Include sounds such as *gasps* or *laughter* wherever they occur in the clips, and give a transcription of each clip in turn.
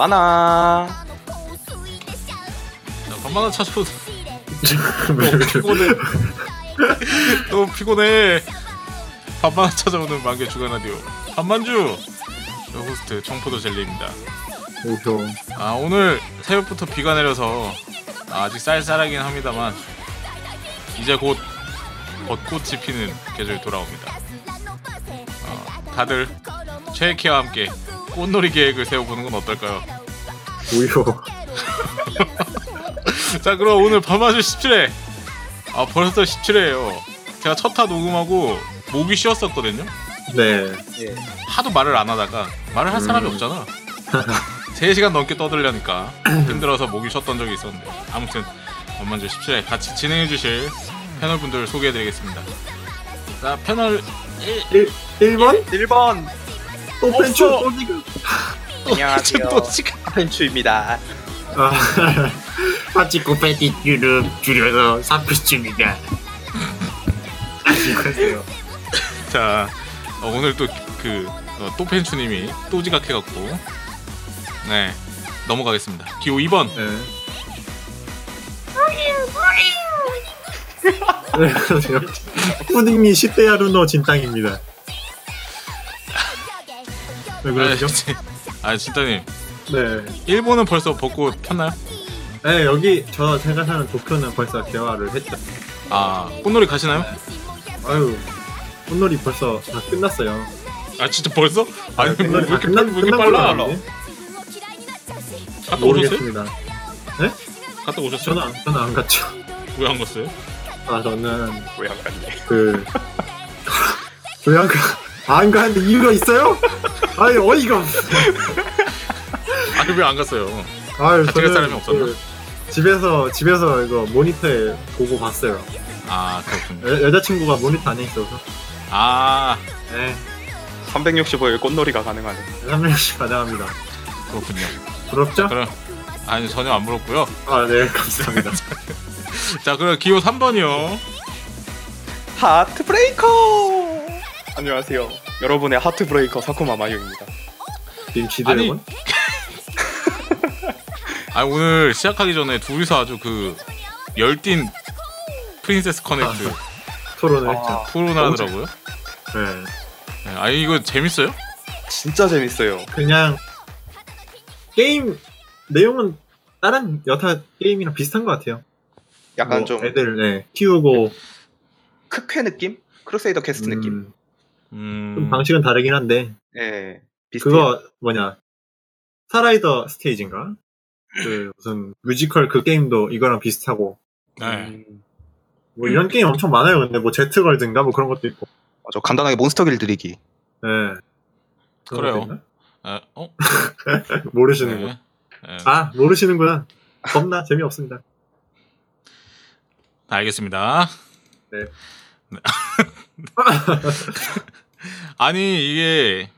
많아. 반만화 찾아도 *laughs* *laughs* 너무 피곤해. 너무 피곤해. 반만화 찾아오는 만개 주간 라디오 반만주. 저 호스트 청포도 젤리입니다. 아 오늘 새벽부터 비가 내려서 아직 쌀쌀하긴 합니다만 이제 곧 벚꽃이 피는 계절이 돌아옵니다. 어, 다들 최애키와 함께 꽃놀이 계획을 세워보는 건 어떨까요? 오효. *laughs* 자 그럼 오늘 밤마주 17회 아 벌써 17회예요 제가 첫 타 녹음하고 목이 쉬었었거든요 네. 예. 하도 말을 안 하다가 말을 할 사람이 음. 없잖아 *laughs* 3시간 넘게 떠들려니까 힘들어서 목이 쉬었던 적이 있었는데 아무튼 밤마주 17회 같이 진행해 주실 패널분들 소개해 드리겠습니다 자 패널 1 1, 1번? 1번. 또 펜츄 없어. 또 지금. 안녕하세요. 또 지금 펜추입니다. 아, 파치코 페티큐를 *laughs* 줄여서 사피입니다 안녕하세요. 자 어, 오늘 또그 어, 또펜추님이 또 지각해갖고 네 넘어가겠습니다 기호 2번 네. 푸딩이 10대 야루노 진땅입니다. 왜 그러죠? 아 진짜님 네. 일본은 벌써 벚꽃 폈나요? 네, 여기 저 제가 사는 도쿄는 벌써 개화를 했죠. 아 꽃놀이 가시나요? 아유, 꽃놀이 벌써 다 끝났어요. 아 진짜 벌써? 아니 뭐, 왜 끝난- 이렇게, 끝난- 왜 이렇게 끝난 빨라? 걸로? 갔다 오셨어요? 모르겠습니다. 갔다 오셨어요? 저는 안, 저는 안 갔죠. 왜안 갔어요? 아, 저는 왜안 갔니? 그 *laughs* *laughs* 왜안 가? 안 가는데 이유가 있어요? 아니 어이가 없. 아니 왜안 갔어요? 아유, 같이 갈 사람이 없었나? 그 집에서 집에서 이거 모니터에 보고 봤어요. 아 그렇군요 여, 여자친구가 모니터 안에 있어서. 아 네, 365일 꽃놀이가 가능하네. 한 명씩 가능합니다. 그렇군요 부럽죠? 그럼 아니 전혀 안 물었고요 아, 네, 감사합니다. *laughs* 자 그럼 기호 3번이요 heartbreaker. 안녕하세요. 여러분의 heartbreaker 사쿠마 마유입니다. 지금 지드래곤? *laughs* 아 오늘 시작하기 전에 둘이서 아주 그 열띤 프린세스 커넥트 토론을 아. 했죠. 토론하더라고요 네, 네, 아 이거 재밌어요? 진짜 재밌어요. 그냥 게임 내용은 다른 여타 게임이랑 비슷한 것 같아요. 약간 뭐 좀 애들 네, 키우고 크퀘 느낌? 크루세이더 퀘스트 느낌. 음, 음... 좀 방식은 다르긴 한데 예. 비슷해요. 그거 뭐냐 스타라이트 스테이지인가? 그 무슨 뮤지컬 그 게임도 이거랑 비슷하고 네. 음, 뭐 이런 게임 엄청 많아요. 근데 뭐 제트걸드인가 뭐 그런 것도 있고. 맞아. 간단하게 몬스터길 드리기. 네. 그래요. 아, 어? *laughs* 모르시는 거. 네. 네. 아 모르시는구나. 겁나 재미없습니다. 알겠습니다. 네. *laughs* 네. *laughs* 아니 이게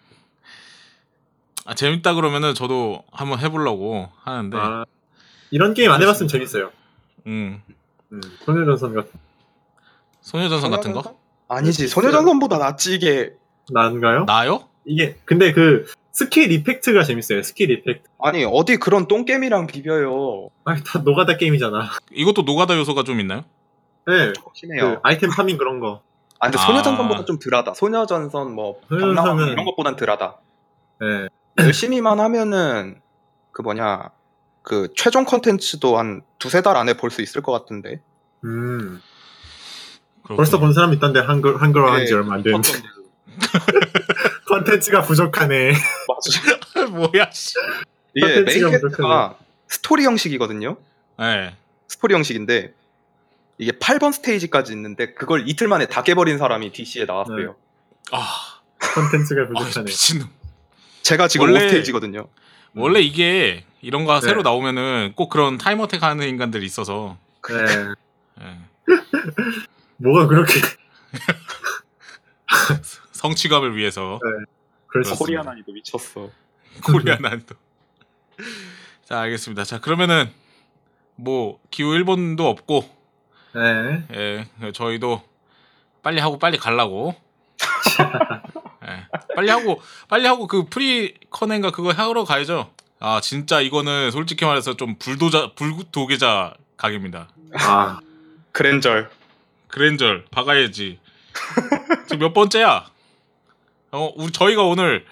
아, 재밌다 그러면은 저도 한번 해보려고 하는데, 아, 이런 게임 안 해봤으면 재밌어요. 음 음, 소녀전선 같은 소녀전선 같은 거 아니지. 소녀전선보다 낫지 이게. 나은가요? 나요? 이게 근데 그 skill effect가 재밌어요. skill effect. 아니 어디 그런 똥 게임이랑 비벼요. 아니 다 노가다 게임이잖아. 이것도 노가다 요소가 좀 있나요? 네. 심해요. 그 아이템 farming 그런 거. 아 근데 아. 소녀전선보다 좀 덜하다. 소녀전선 뭐 소녀전선은- 이런 것보단 덜하다. 네. 열심히만 하면은 그 뭐냐 그 최종 컨텐츠도 한 두세 달 안에 볼 수 있을 것 같은데. 음. 그렇군요. 벌써 본 사람 있던데 한글 한글화 한지 네, 얼마 안 됐는데 *laughs* 컨텐츠가 부족하네. 맞아. *laughs* 뭐야? 씨. 이게 메인 컨텐츠가 quest가 스토리 형식이거든요. 네. 스토리 형식인데 이게 8번 스테이지까지 있는데 그걸 이틀 만에 다 깨버린 사람이 DC에 나왔어요. 아, 컨텐츠가 아 부족하네. 미친놈. 제가 지금 원래- 5스테이지거든요. 원래 이게 이런 거 네. 새로 나오면은 꼭 그런 time attack 하는 인간들이 있어서 네. 예. *laughs* 뭐가 그렇게 *laughs* 성취감을 위해서 수 그렇습니다. 코리아 난이도 미쳤어. 코리아 난도. *laughs* 자 알겠습니다. 자 그러면은 뭐 기후 1번도 없고 네. 예, 저희도 빨리 하고 빨리 갈라고. *laughs* 예. 빨리 하고 빨리 하고 그 프리코넨가 그거 하러 가야죠. 아 진짜 이거는 솔직히 말해서 좀 불도자 불도계자 각입니다. 아, 그랜절. 그랜절 박아야지. 지금 몇 번째야? 어 우리 저희가 오늘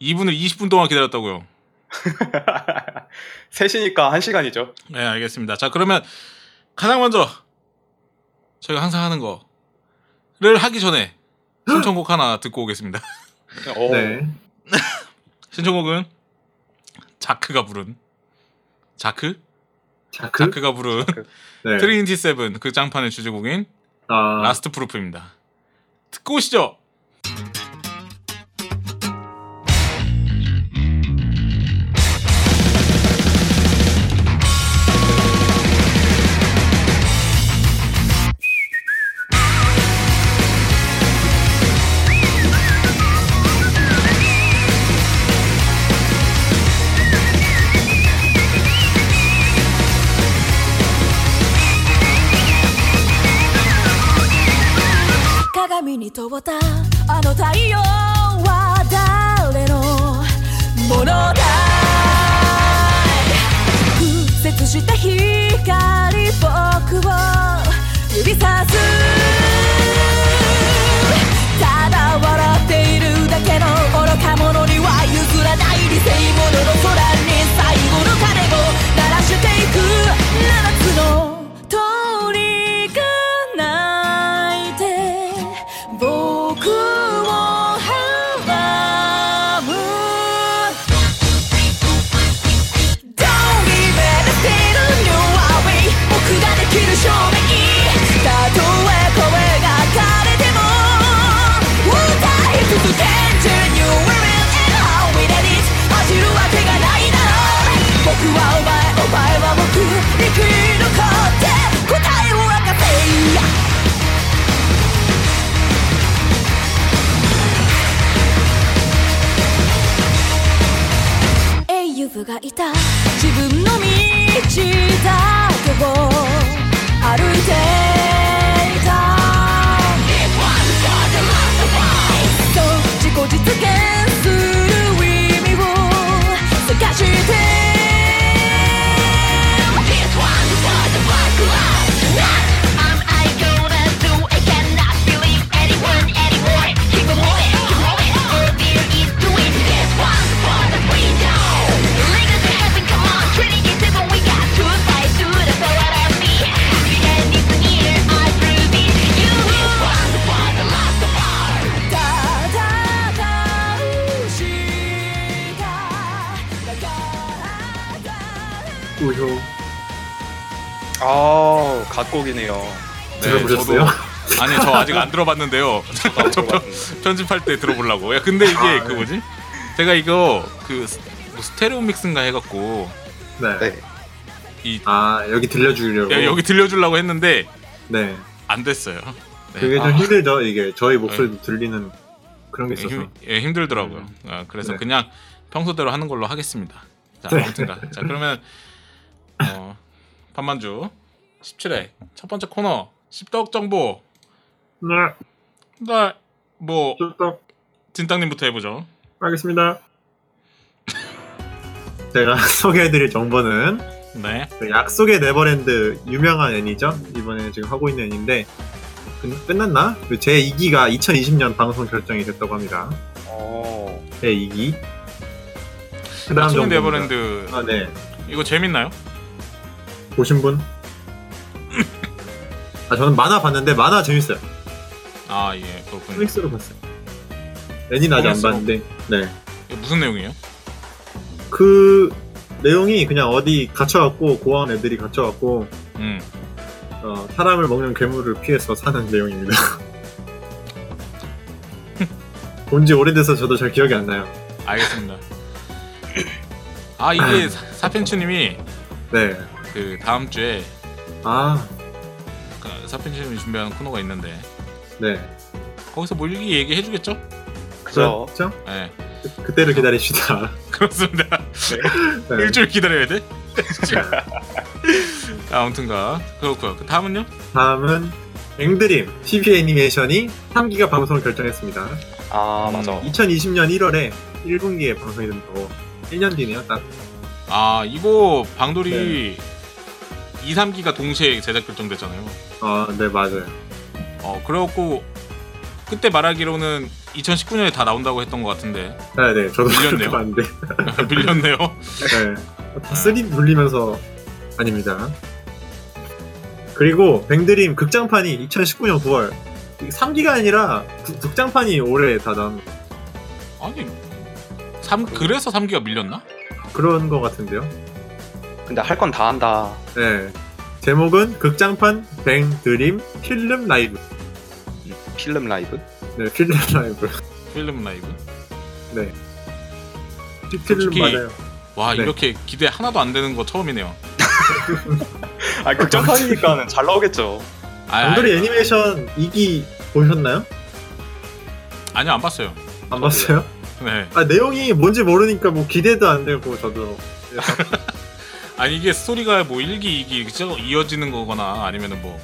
2분을 20분 동안 기다렸다고요. *laughs* 셋이니까 한 시간이죠. 네 알겠습니다. 자 그러면 가장 먼저 저희가 항상 하는 거를 하기 전에 신청곡 하나 듣고 오겠습니다. *laughs* 어, 네. 신청곡은 ZAQ가 부른 ZAQ? ZAQ? ZAQ가 부른 네. 트리니티 세븐 그 극장판의 주제곡인 아, Last Proof입니다. 듣고 오시죠. 들어보셨어요? 저도- *laughs* 아니 저 아직 안 들어봤는데요. 안 들어봤는데. 편집할 때 들어보려고. 야 근데 이게 아, 그 네. 뭐지? 제가 이거 그 스- 뭐 스테레오 믹스인가 해갖고 네. 네. 이 아, 여기 들려주려고. 야, 여기 들려주려고 했는데 네. 안 됐어요. 네. 그게 좀 아. 힘들죠, 이게. 저희 목소리도 들리는 그런 게 예, 있어서. 힘, 예, 힘들더라고요. 아, 그래서 네. 그냥 평소대로 하는 걸로 하겠습니다. 자, 네. 아무튼가. 자, 그러면 어, *laughs* 반만주 17회 첫 번째 코너 십덕 정보. 네. 나뭐쭉 진땅님부터 해보죠. 하겠습니다. 제가 *laughs* 소개해드릴 정보는 네. 그 약속의 네버랜드 유명한 애니죠. 이번에 지금 하고 있는 애니인데 끝- 끝났나? 그제 2기가 2020년 방송 결정이 됐다고 합니다. 어, 제 2기. 그다음 약속의 정보입니다. 네버랜드 아, 네. 이거 재밌나요? 보신 분? 아 저는 만화 봤는데 만화 재밌어요. 아, 예, 그렇군요. 코믹스로 봤어요. 애니는 아직 안 코믹스로? 봤는데, 네. 이거 무슨 내용이에요? 그 내용이 그냥 어디 갇혀갖고 고아원 애들이 갇혀갖고 음. 어, 사람을 먹는 괴물을 피해서 사는 내용입니다. *laughs* 본지 오래돼서 저도 잘 기억이 안 나요. 알겠습니다. 아, 이게 *laughs* 사- 사펜추님이 네. 그 다음 주에 아, 그 사펜추님이 준비하는 코너가 있는데 네. 거기서 뭐 일기 얘기해 주겠죠? 그죠. 그렇죠? 네, 그, 때를 기다립시다. *laughs* 그렇습니다. 네. *laughs* 일주일 기다려야 돼? *laughs* 아무튼가 그렇고요. 그 다음은요? 다음은 앵드림 TV 애니메이션이 3기가 방송을 결정했습니다. 아 음. 맞아. 2020년 1월에 1분기에 방송이 된다고 1년 뒤네요 딱 아 이거 방돌이 2, 3기가 동시에 제작 결정됐잖아요. 아, 네 맞아요 어 그래갖고 그때 말하기로는 2019년에 다 나온다고 했던 것 같은데 네 네 저도 밀렸네요. 봤는데 *laughs* 밀렸네요. 네. 다 3D 돌리면서 아닙니다 그리고 뱅드림 극장판이 2019년 9월 3기가 아니라 구- 극장판이 올해 다 나온 아니 3 그래서 3기가 밀렸나? 그런 거 같은데요 근데 할 건 다 한다. 네 제목은 극장판 뱅 드림 Film Live Film Live. 네 Film Live Film Live. 필름 솔직히 맞아요 와 네. 이렇게 기대 하나도 안 되는 거 처음이네요. 아 극장판이니까는 잘 나오겠죠. 아, 방돌이 아, 애니메이션 2기 보셨나요? 아니요 안 봤어요. 안 봤어요? 네. 아 내용이 뭔지 모르니까 뭐 기대도 안 되고 저도 아니 이게 스토리가 뭐 1기, 2기 쭉 이어지는 거거나 아니면은 뭐,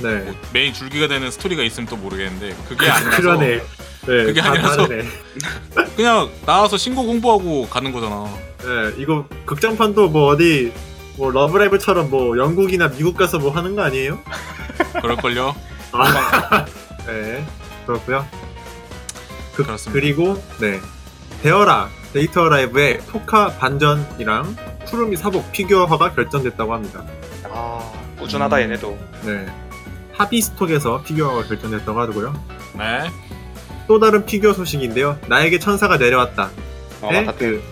네 뭐 메인 줄기가 되는 스토리가 있으면 또 모르겠는데 그게 아니라서 그러네 네 그게 다 아니라서. 다르네. *laughs* 그냥 나와서 신곡 홍보하고 가는 거잖아. 네 이거 극장판도 뭐 어디 뭐 러브라이브처럼 뭐 영국이나 미국 가서 뭐 하는 거 아니에요? *laughs* 그럴걸요? 아, *laughs* 네 그렇고요 그, 그렇습니다. 그리고 네 데어라 데이트 어 라이브의 토카 반전이랑 쿠루미 사복 피규어화가 결정됐다고 합니다 아 꾸준하다 음. 얘네도. 네 하비스톡에서 피규어가 결정됐다고 하고요 네. 또 다른 피규어 소식인데요 나에게 천사가 내려왔다 어, 네? 맞다. 그,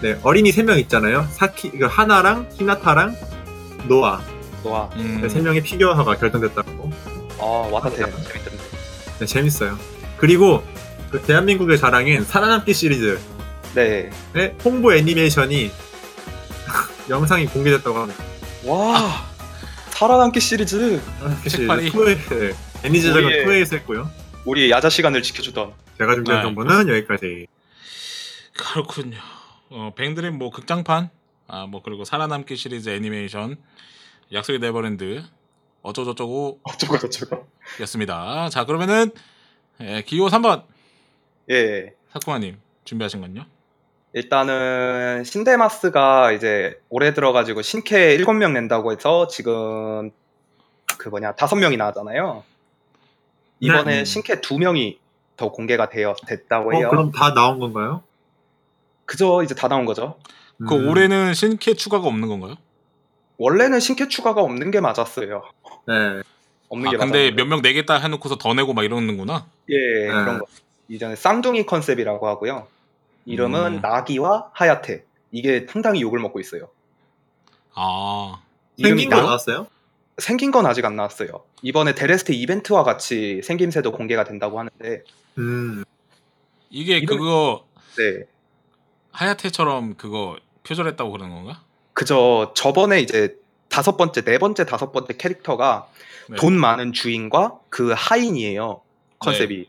네, 어린이 3명 있잖아요. 사키, 그 하나랑 히나타랑 노아. 와. 음, 네, 3명의 피규어화가 결정됐다고. 아 와닿네. 재밌던데. 네, 재밌어요. 그리고 그 대한민국의 자랑인 살아남기 시리즈의 네. 홍보 애니메이션이 영상이 공개됐다고 합니다. 와. 살아남기 시리즈. 살아남기 책팔이. 시리즈 2회, 네, 애니 제작은 우리의- 2회에서 했고요. 우리 야자 시간을 지켜주던. 제가 준비한 네. 정보는 여기까지. 그렇군요. 어, 뱅드림 뭐 극장판, 아 뭐 그리고 살아남기 시리즈 애니메이션, 약속의 네버랜드 어쩌고저쩌고 어쩌고 저쩌고. 였습니다. 자 그러면은 예, 기호 3번 예. 사쿠마님 준비하신 건요? 일단은 신데마스가 이제 올해 들어가지고 신캐 7명 낸다고 해서 지금 그 뭐냐 다섯 명이 나왔잖아요. 이번에 네. 신캐 2명이 더 공개가 되어 됐다고 해요. 어, 그럼 다 나온 건가요? 그저 이제 다 나온 거죠. 그 음, 올해는 신캐 추가가 없는 건가요? 원래는 신캐 추가가 없는 게 맞았어요. 네. 없는 아게 근데 맞았는데. 몇 명 내겠다 해놓고서 더 내고 막 이러는구나. 예, 네. 그런 거. 이전에 쌍둥이 컨셉이라고 하고요. 이름은 음. 나기와 하야테. 이게 상당히 욕을 먹고 있어요. 아 이름이 생긴 거 나- 나왔어요? 생긴 건 아직 안 나왔어요. 이번에 데레스테 이벤트와 같이 생김새도 공개가 된다고 하는데, 음. 이게 이름- 그거 네. 하야테처럼 그거 표절했다고 그러는 건가? 그저 저번에 이제 다섯 번째, 네 번째, 다섯 번째 캐릭터가 네. 돈 많은 주인과 그 하인이에요. 컨셉이.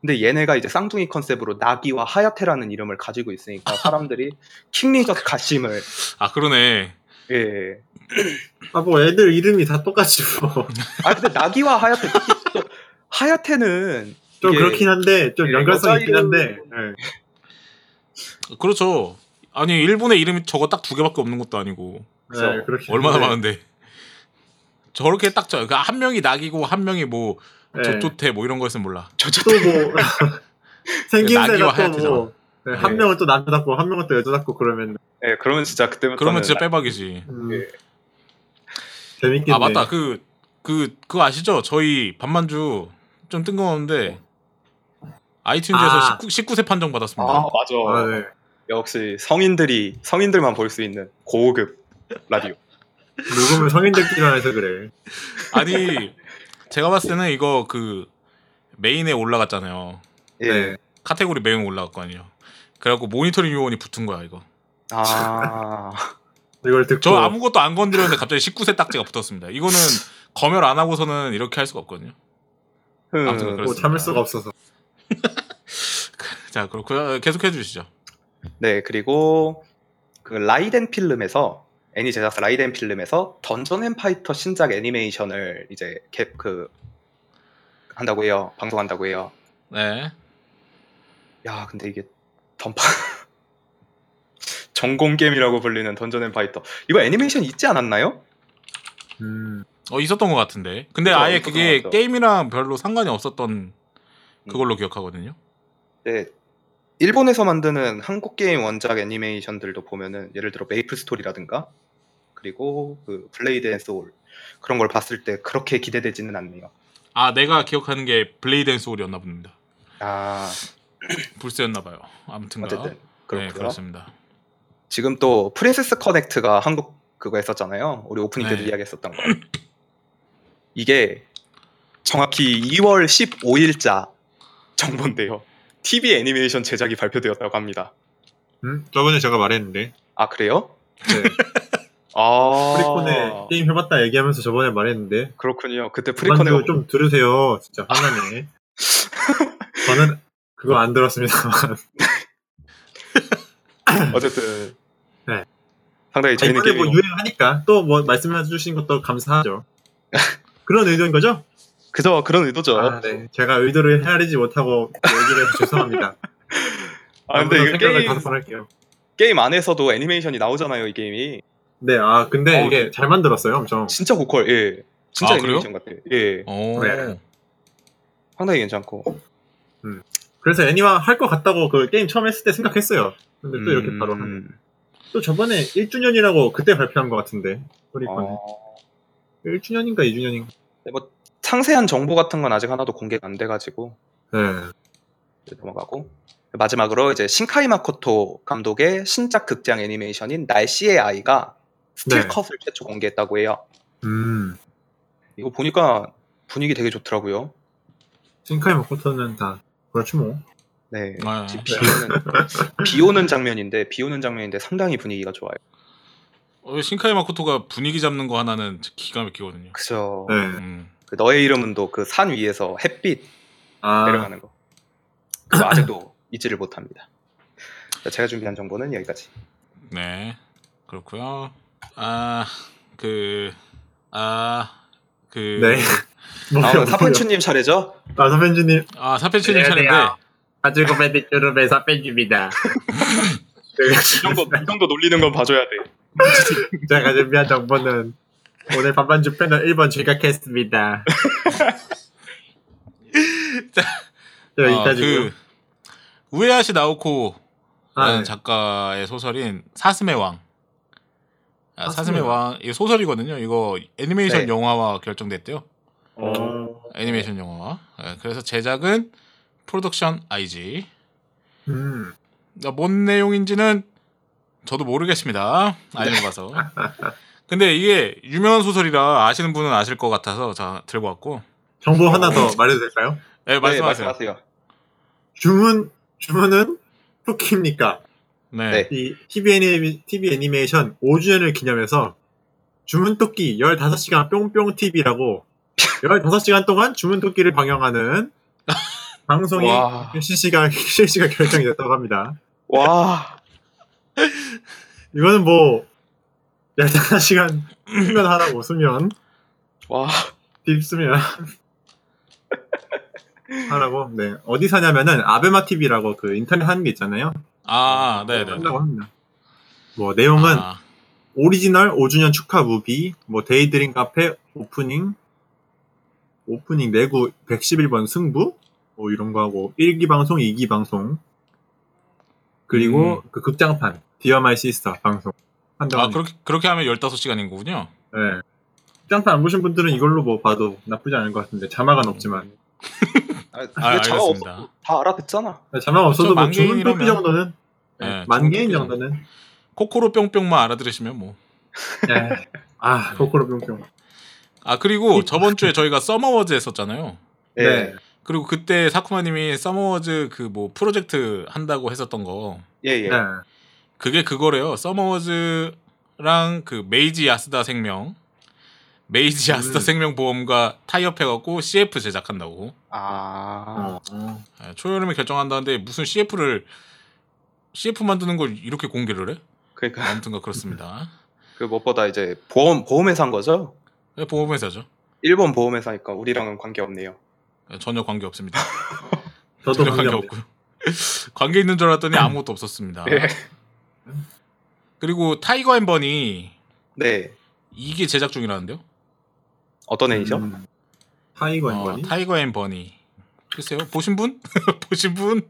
근데 얘네가 이제 쌍둥이 컨셉으로 나기와 하야테라는 이름을 가지고 있으니까 사람들이 킹리적 가심을 아 그러네. 예. 아, 뭐 애들 이름이 다 똑같이 뭐. 아 근데 나기와 하야테 특히 또 하야테는 좀 이게- 그렇긴 한데, 좀 예, 연관성 있긴 한데. 네. 그렇죠. 아니 일본에 이름이 저거 딱 두 개밖에 없는 것도 아니고 네, 그렇긴 얼마나. 많은데 저렇게 딱 저, 그러니까 한 명이 낙이고 한 명이 뭐 네. 조토테 뭐 이런 거였으면 몰라. *laughs* 또 뭐, *laughs* 생김새가 나기와 또 하얗잖아. 뭐, 네, 한 네. 명은 또 남자답고, 한 명은 또 여자답고 그러면, 예, 그러면 진짜 그때부터 그러면 진짜 빼박이지. 음, 예. 재밌겠네. 아 맞다 그그 그거 아시죠? 저희 반만주 좀 뜬금없는데 아이튠즈에서 아. 19, 19세 판정 받았습니다. 아 맞아 아, 네. 역시 성인들이 성인들만 볼 수 있는 고급 라디오 녹음을 성인들끼리만 해서 그래. 아니 제가 봤을 때는 이거 그 메인에 올라갔잖아요. 예. 네. 카테고리 메인 올라갔거든요. 그래갖고 모니터링 요원이 붙은 거야 이거. 아 이걸 듣고. 저 아무것도 안 건드렸는데 갑자기 19세 딱지가 붙었습니다. 이거는 검열 안 하고서는 이렇게 할 수가 없거든요. 흠. 아무튼 뭐. 참을 수가 없어서. *laughs* 자 그렇고요. 계속해 주시죠. 네 그리고 그 라이덴 필름에서 애니 제작사 라이덴 필름에서 던전 앤 파이터 신작 애니메이션을 이제 개, 그 한다고 해요 방송한다고 해요 네. 야, 근데 이게 던파 *laughs* 전공 게임이라고 불리는 던전 앤 파이터. 이거 애니메이션 있지 않았나요? 음. 어 있었던 것 같은데. 근데 그죠, 아예 그게. 게임이랑 별로 상관이 없었던 그걸로 기억하거든요. 네. 일본에서 만드는 한국 게임 원작 애니메이션들도 보면은 예를 들어 메이플 스토리라든가 그리고 그 블레이드 앤 소울 그런 걸 봤을 때 그렇게 기대되지는 않네요. 아 내가 기억하는 게 블레이드 앤 소울이었나 봅니다. 아, *clears throat* 블소였나 봐요. 아무튼가. 어쨌든 네, 그렇고요. 그렇습니다. 지금 또 프린세스 커넥트가 한국 그거 했었잖아요. 우리 오프닝 때도 네. 이야기했었던 거. 이게 정확히 2월 15일자 정보인데요. TV 애니메이션 제작이 발표되었다고 합니다. 음? 저번에 제가 말했는데. 아 그래요? 네. *laughs* 아 프리콘에 게임 해봤다 얘기하면서 저번에 말했는데. 그렇군요. 그때 프리콘에 그만도 좀 들으세요. 진짜 화나네. *laughs* 저는 그거 안 들었습니다만. *laughs* 어쨌든 네. 상당히 재밌는 이번에 뭐 유행하니까 또 뭐 말씀해 주신 것도 감사하죠. *laughs* 그런 의도인 거죠? 그저 그런 의도죠. 아, 네. 제가 의도를 헤아리지 못하고 얘기를 해서 죄송합니다. 아, 근데 생각을 게임, 할게요. 게임 안에서도 애니메이션이 나오잖아요, 이 게임이. 네, 아 근데 어, 이게 잘 만들었어요, 엄청. 진짜 고퀄, 예. 진짜 아? 애니메이션 같아요. 예. 오. 네. 상당히 괜찮고. 그래서 애니화 할 것 같다고 그 게임 처음 했을 때 생각했어요. 근데 또 이렇게 바로 한. 음, 또 저번에 1주년이라고 그때 발표한 것 같은데. 프리콘. 어, 1주년인가 2주년인가. 네, 뭐 상세한 정보 같은 건 아직 하나도 공개가 안 돼가지고 네. 이제 넘어가고 마지막으로 이제 신카이 마코토 감독의 신작 극장 애니메이션인 날씨의 아이가 네. 스틸컷을 최초 공개했다고 해요. 음. 이거 보니까 분위기 되게 좋더라고요. 신카이 마코토는 다 그렇지 뭐. 네. 아, 비 오는, 비 오는 장면인데 비 오는 장면인데 상당히 분위기가 좋아요. 어, 신카이 마코토가 분위기 잡는 거 하나는 기가 막히거든요. 그죠. 네. 음. 그 너의 이름은도 그산 위에서 햇빛 아, 내려가는 거. 그거 아직도 *clears throat* 잊지를 못합니다. 자, 제가 준비한 정보는 여기까지. 네. 그렇고요. 아, 그, 아, 그, 네. 다음은 사펜추님 차례죠? 아, 선배님. 아, 안녕하세요. 차례인데, 가지고 밴드 쭈르베 사펜입니다. *laughs* 이 정도, 이 정도 놀리는 건 봐줘야 돼. *laughs* 제가 준비한 정보는 오늘 반반주 패널 1번 제각했습니다. *laughs* 자, 네, 어, 여기까지고요. 그, 우에하시 나오코라는 아, 네. 작가의 소설인 사슴의 왕. 아, 사슴의 왕, 이거 소설이거든요. 이거 애니메이션 네. 영화화 결정됐대요. 어, 애니메이션 영화화. 예, 그래서 제작은 프로덕션 IG. 음, 아, 뭔 내용인지는 저도 모르겠습니다. 아니면 봐서. 근데 이게 유명한 소설이라 아시는 분은 아실 것 같아서 자 들고 왔고. 정보 하나 더 말해도 될까요? 네, 네, 말씀하세요. 말씀하세요. 주문, 주문은 토끼입니까? 네. 네. 이 TV, 애니, TV 애니메이션 5주년을 기념해서 주문 토끼 15시간 뿅뿅 TV라고 15시간 동안 주문 토끼를 방영하는 *laughs* 방송이 와. 실시간, 실시간 결정이 됐다고 합니다. 와, 이거는 뭐, 15시간 수면 하라고, 수면. 와, 딥 수면. 하라고, 네. 어디 사냐면은, 아베마 TV라고 그 인터넷 하는 게 있잖아요. 아, 네, 네. 한다고 합니다. 뭐, 내용은, 아, 오리지널 5주년 축하 movie, 뭐 Daydream café 오프닝, 오프닝 내구 111번 승부, 뭐 이런 거 하고 1기 방송, 2기 방송, 그리고 그 극장판 Dear My Sister 방송 한다고 아. 그렇게 그렇게 하면 15시간인 거군요. 네. 극장판 안 보신 분들은 이걸로 뭐 봐도 나쁘지 않을 것 같은데 자막은 없지만 *laughs* 아, 아, 자막. 없어도 다 알아듣잖아. 자막 없어도 뭐만 주문 토끼 정도는 네, 네, 만 주문 개인 정도는 코코로 뿅뿅만 알아들으시면 뭐. 네. 아 こころぴょんぴょん 아 그리고 저번 주에 저희가 서머워즈 했었잖아요. 예. 네. 그리고 그때 사쿠마님이 서머워즈 그 뭐 프로젝트 한다고 했었던 거 예, 예. 네. 그게 그거래요. 서머워즈랑 그 메이지 야스다 생명, 메이지 야스다 음. 생명보험과 타이업해갖고 CF 제작한다고. 아, 어. 예, 초여름에 결정한다는데 무슨 CF를 CF 만드는 걸 이렇게 공개를 해? 그러니까 아무튼가 그렇습니다. *laughs* 그 무엇보다 이제 보험 보험회사인 거죠? 예, 보험회사죠. 일본 보험회사니까 우리랑은 관계 없네요. 예, 전혀 관계 없습니다. *laughs* 저도 전혀 관계 관계없네요. 없고요. *laughs* 관계 있는 줄 알았더니 아무것도 없었습니다. 네. 그리고 타이거 앤 버니 네. 이게 제작 중이라는데요? 어떤 애니죠? 음, 타이거 어, 앤 버니? 타이거 앤 버니. 글쎄요, 보신 분? *laughs* 보신 분?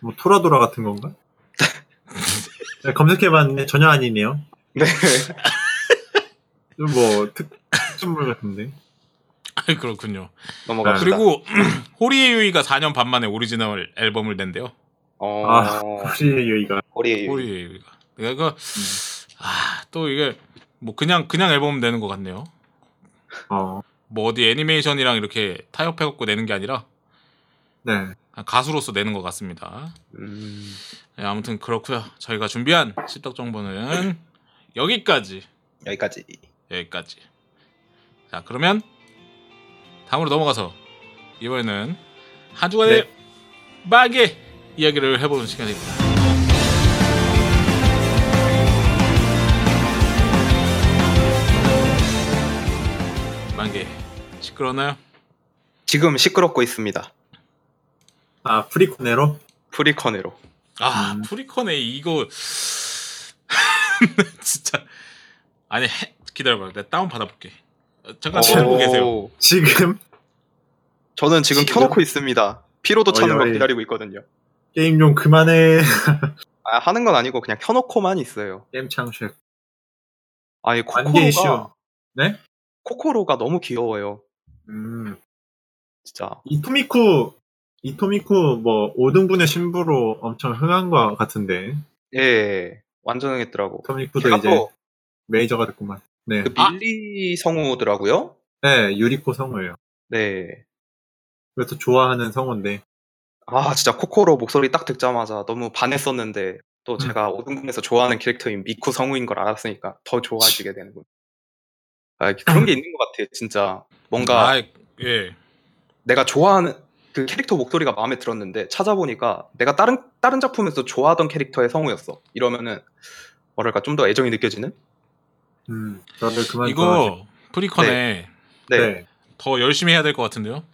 뭐 토라도라 같은 건가? *laughs* 네, 검색해봤는데 전혀 아니네요. 네. 좀뭐 특, 특전물 같은데. 아, 그렇군요. 넘어갑시다. 그리고 호리의 유이가 4년 반 만에 오리지널 앨범을 낸대요. 어, 아, 혹시 여기가 호리의 유이. 호리의 유이가. 그러니까 아, 또 이게 뭐 그냥 그냥 앨범 내는 것 같네요. 어, 뭐 어디 애니메이션이랑 이렇게 타협해갖고 내는 게 아니라 네. 가수로서 내는 것 같습니다. 음, 네, 아무튼 그렇고요. 저희가 준비한 십덕 정보는 여기까지. 여기까지. 여기까지. 자, 그러면 다음으로 넘어가서 이번에는 한 주간의 네. 마개 이야기를 해보는 시간입니다. 시끄러나요? 지금 시끄럽고 있습니다. 아, 프리코네로? 프리코네로. 아 음. 프리코네 이거 *laughs* 진짜 아니 해- 기다려봐 내가 다운 받아볼게 어, 잠깐 기다리고 계세요 지금 저는 지금 지금? 켜놓고 있습니다. 피로도 차는 거 어이. 기다리고 있거든요. 게임 좀 그만해. *laughs* 아, 하는 건 아니고 그냥 켜놓고만 있어요. 게임 창쉐. 아니 관계 이슈. 코코로가 네? 코코로가 너무 귀여워요. 음. 진짜. 이토미쿠, 이토미쿠 뭐 5등분의 신부로 엄청 흥한 것 같은데. 예, 완전 흥했더라고. 이토미쿠도 이제 또 메이저가 됐구만. 네. 그 아! 밀리 성우더라고요. 네, 유리코 성우예요. 네. 그래서 좋아하는 성우인데. 아 진짜 코코로 목소리 딱 듣자마자 너무 반했었는데 또 음. 제가 5등분에서 좋아하는 캐릭터인 미쿠 성우인 걸 알았으니까 더 좋아지게 되는군. 아 그런 게 있는 것 같아 진짜 뭔가 아, 예. 내가 좋아하는 그 캐릭터 목소리가 마음에 들었는데 찾아보니까 내가 다른 다른 작품에서 좋아하던 캐릭터의 성우였어. 이러면은 뭐랄까 좀 더 애정이 느껴지는? 음, 그만 이거 프리코네 네. 네. 더 열심히 해야 될 것 같은데요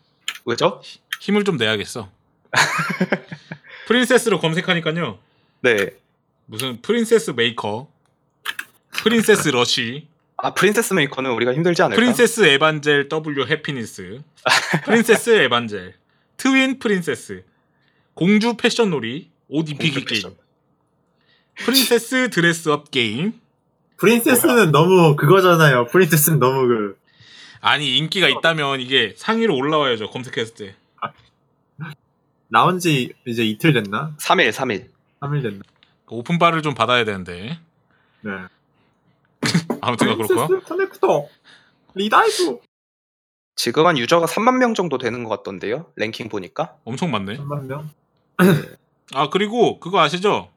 왜죠? 힘을 좀 내야겠어 *laughs* 프린세스로 검색하니까요 네. 무슨 프린세스 메이커 프린세스 러쉬 아 프린세스 메이커는 우리가 힘들지 않을까? 프린세스 에반젤 W 해피니스 프린세스 *laughs* 에반젤 트윈 프린세스 공주 패션놀이 옷 입히기 게임. 프린세스 드레스업 게임 프린세스는 너무 그거잖아요. 프린세스는 너무 그 아니 인기가 있다면 이게 상위로 올라와야죠 검색했을 때 나온 지 이제 이틀 됐나? 3일 3일. 3일 됐나? 오픈바를 좀 받아야 되는데 네. 아무튼 그렇고요 커넥트 리다이브 지금 한 유저가 3만 명 정도 되는 것 같던데요. 랭킹 보니까. 엄청 많네 3만 명. 아 그리고 그거 아시죠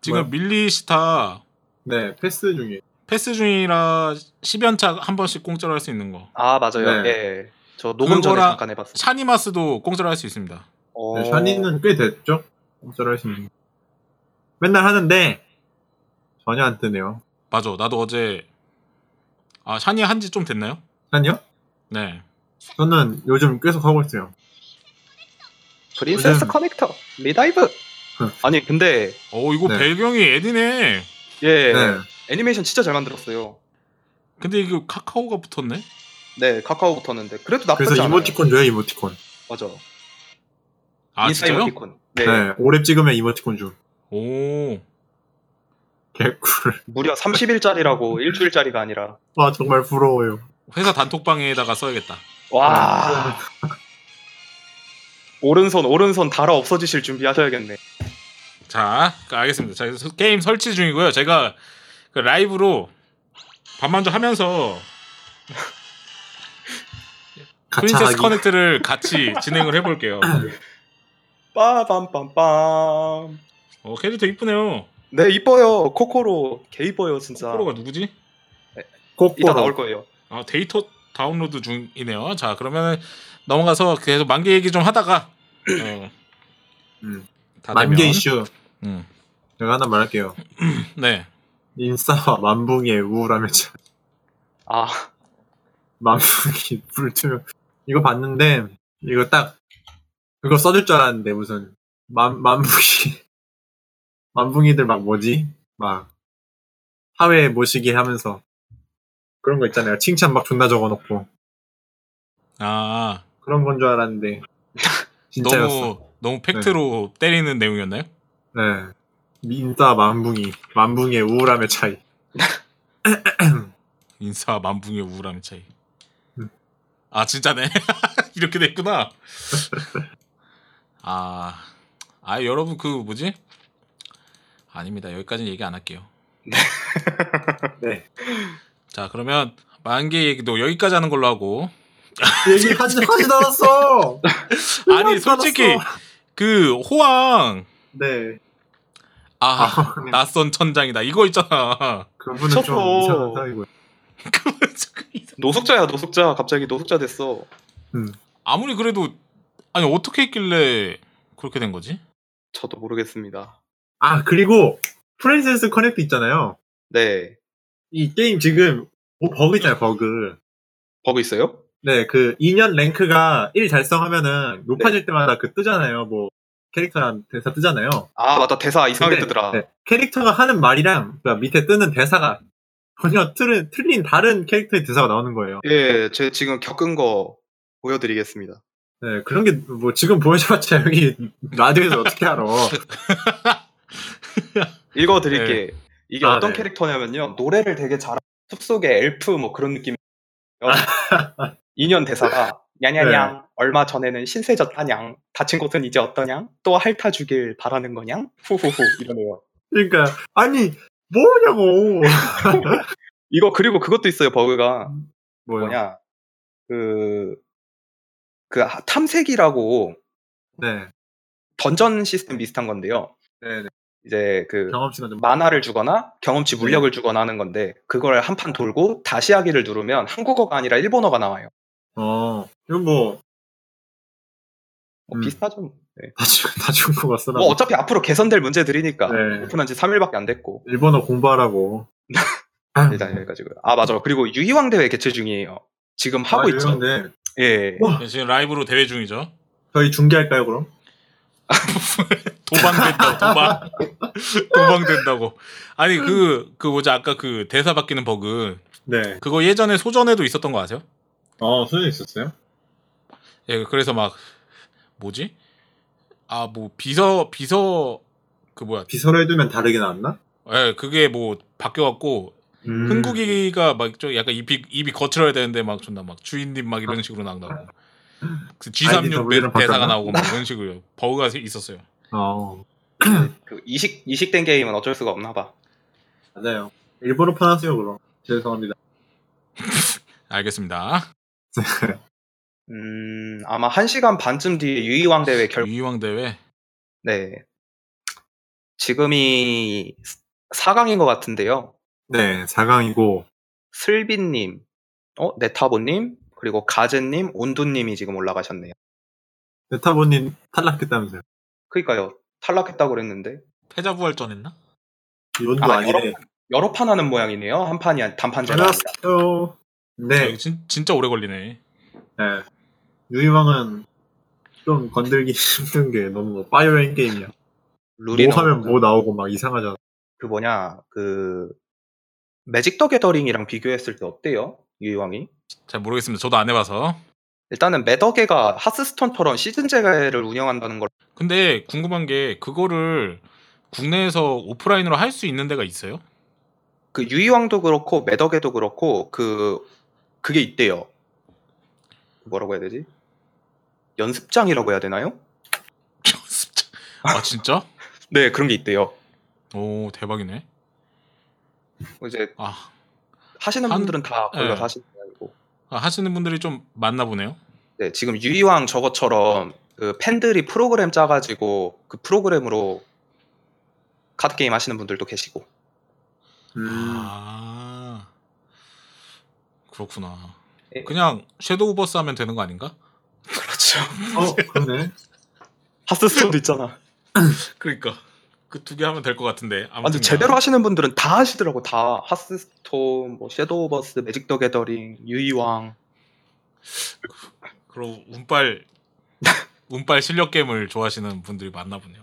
지금? 밀리시타 네, 패스 중에. 패스 중이라 10연차 한 번씩 공짜로 할 수 있는 거 아 맞아요. 네. 예. 저 녹음 전에 잠깐 해봤어요. 샤니마스도 공짜로 할 수 있습니다 어... 네, 샤니는 꽤 됐죠? 공짜로 할 수 있는. 거. 맨날 하는데 전혀 안 뜨네요. 맞아 나도 어제 아 샤니 한지 좀 됐나요? 샤니요? 네 저는 요즘 계속 하고 있어요. 프린세스 요즘- 커넥트 리다이브. 아니 근데 어 이거 네. 배경이 애니네 예 네. 애니메이션 진짜 잘 만들었어요. 근데 이거 카카오가 붙었네 네 카카오 붙었는데 그래도 나쁘지 그래서 않아요. 이모티콘 줘요, 이모티콘. 맞아. 아 인스타 진짜요? 이모티콘. 네. 네. 오랩 찍으면 이모티콘 줘. 오 개꿀. 무려 30일짜리라고 일주일짜리가 아니라. 와, 정말 부러워요. 회사 단톡방에다가 써야겠다 와. 오른손 오른손 달아 없어지실 준비하셔야겠네. 자, 그 알겠습니다. 자, 그래서 게임 설치 중이고요. 제가 그 라이브로 반만주 하면서 *laughs* 프린세스. 커넥트를 같이 진행을 해볼게요. *laughs* 빠밤빰빰. 어, 캐릭터 이쁘네요. 네 이뻐요. 코코로 개 이뻐요 진짜. 코로가 누구지? 이따 꼬꼬로. 나올 거예요. 아, 데이터 다운로드 중이네요. 자, 그러면 넘어가서 계속 만개 얘기 좀 하다가 어, 음. 다 만개 되면- 이슈. 음, 제가 하나 말할게요. *clears throat* 네. 인싸와 만붕의 우울함의 차. 아 만붕이 *laughs* 불투명. 이거 봤는데, 이거 딱, 그거 써줄 줄 알았는데, 무슨, 만 만붕이 만붕이들 막 뭐지 막 사회 모시기 하면서 그런 거 있잖아요. 칭찬 막 존나 적어놓고 아 그런 건 줄 알았는데 *laughs* 진짜였어. 너무 너무 팩트로 때리는 내용이었나요? 네. 민사 만붕이 만붕이의 우울함의 차이. *laughs* 인사 만붕의 우울함의 차이. 음. 아 진짜네. *laughs* 이렇게 됐구나. 아, 아 여러분 그 뭐지? 아닙니다. 여기까지는 얘기 안 할게요. 네. *laughs* 자 그러면 만개 얘기도 여기까지 하는 걸로 하고 얘기 하지 하지도 *laughs* 않았어. 아니 *laughs* 솔직히 그 호황 네. 아 아, 낯선 천장이다 이거 있잖아. 그분은 좀. 이상한. 노숙자야 노숙자 갑자기 노숙자 됐어. 아무리 그래도 아니 어떻게 했길래 그렇게 된 거지? 저도 모르겠습니다. 아 그리고 프린세스 커넥트 있잖아요. 네 이 게임 지금 뭐 버그 있잖아요. 버그. 버그 있어요? 네, 그 2년 랭크가 1 달성하면은 높아질 때마다 그 뜨잖아요. 뭐 캐릭터랑 대사 뜨잖아요. 아 맞다 대사 이상하게 근데, 뜨더라. 네, 캐릭터가 하는 말이랑 그 밑에 뜨는 대사가 전혀 틀린, 틀린 다른 캐릭터의 대사가 나오는 거예요. 예, 제 지금 겪은 거 보여드리겠습니다. 네, 그런 게 뭐 지금 보여줘봤자 여기 라디오에서 어떻게 알아? *laughs* *laughs* 읽어드릴게. 이게 아, 어떤 네. 캐릭터냐면요. 노래를 되게 잘하는 숲속의 엘프 뭐 그런 느낌. *laughs* 2년 대사가 냐냐냥 네. 얼마 전에는 신세졌다냥 다친 곳은 이제 어떠냥 또 핥아주길 바라는 거냥 후후후 이러네요. 그러니까 아니 뭐냐고. *laughs* 이거 그리고 그것도 있어요 버그가 뭐야? 뭐냐 그, 그 탐색이라고 네, 던전 시스템 비슷한 건데요. 네, 네. 이제 그 경험 시간 좀. 만화를 주거나 경험치 네. 물력을 주거나 하는 건데 그걸 한 판 돌고 다시 하기를 누르면 한국어가 아니라 일본어가 나와요. 어, 이건 뭐뭐 음. 비슷하죠. 네. 다 죽, *laughs* 다 죽은 거 같어. 뭐 어차피 앞으로 개선될 문제들이니까 네. 오픈한 지 3일밖에 안 됐고 일본어 공부하라고. *laughs* 아, 일단 여기까지고요. 아 맞아. 그리고 유희왕 대회 개최 중이에요. 지금 하고 아, 있죠. 이런데 예. 와. 네, 지금 라이브로 대회 중이죠. 저희 중계할까요 그럼? *laughs* 도망된다 도망 *laughs* 도망된다고. 아니 그그 뭐지 아까 그 대사 바뀌는 버그 네. 그거 예전에 소전에도 있었던 거 아세요? 어, 소연 있었어요? 예, 그래서 막 뭐지? 아 뭐 비서 비서 그 뭐야? 비서로 해두면 다르게 나왔나? 예, 그게 뭐 바뀌어갖고 음. 흥국이가 막 좀 약간 입이 입이 거칠어야 되는데 막 존나 막 주인님 막 이런 식으로 나온다고. 그 아이디 G36 더블이랑 대사가? 나오고 막 이런 식으로 버그가 있었어요. 어, 그 이식 이식된 게임은 어쩔 수가 없나 봐. 맞아요. 일본어 판하세요 그럼. 죄송합니다. *laughs* 알겠습니다. *laughs* 음 아마 1 시간 반쯤 뒤에 유희왕 대회 결 유이왕 대회 네. 지금이 4강인 것 같은데요. 네, 4강이고 슬비님, 어, 네타보님, 그리고 가즈님, 온두님이 지금 올라가셨네요. 네타보님 탈락했다면서요. 그니까요. 탈락했다고 그랬는데. 패자 부활전 했나? 이론도 아, 아, 니래 여러 판 하는 모양이네요. 한 판이 아니- 단판제가 아니라. 안녕하세요. 네, 아, 진, 진짜 오래 걸리네. 네. 유희왕은 좀 건들기 *laughs* 힘든 게 너무 뭐 파이어앤 게임이야. 룰이 뭐 하면. 뭐 나오고 막 이상하잖아. 그 뭐냐, 그, 매직 더 게더링이랑 비교했을 때 어때요? 유희왕이? 잘 모르겠습니다. 저도 안 해봐서. 일단은 매더게가 하스스톤처럼 시즌제를 운영한다는 걸 근데 궁금한 게 그거를 국내에서 오프라인으로 할 수 있는 데가 있어요? 그 유희왕도 그렇고 매더게도 그렇고 그 그게 있대요. 뭐라고 해야 되지? 연습장이라고 해야 되나요? *laughs* 아 진짜? *laughs* 네 그런 게 있대요. 오 대박이네. 이제 아, 하시는 한- 분들은 다 네. 하시는 게 아, 하시는 분들이 좀 많나 보네요. 네 지금 유희왕 저것처럼 그 팬들이 프로그램 짜가지고 그 프로그램으로 카드 게임 하시는 분들도 계시고. 음, 아 그렇구나. 예. 그냥 섀도우버스 하면 되는 거 아닌가? 그렇죠. 어, 그러네. 하스스톤도 있잖아. 그러니까 그 두 개 하면 될 것 같은데. 아, 아무튼 근데 제대로 하시는 분들은 다 하시더라고 다 하스스톤, 뭐 섀도우버스, 매직 더 게더링, 유희왕. 그럼 운빨 *laughs* 운빨 실력 게임을 좋아하시는 분들이 많나 보네요.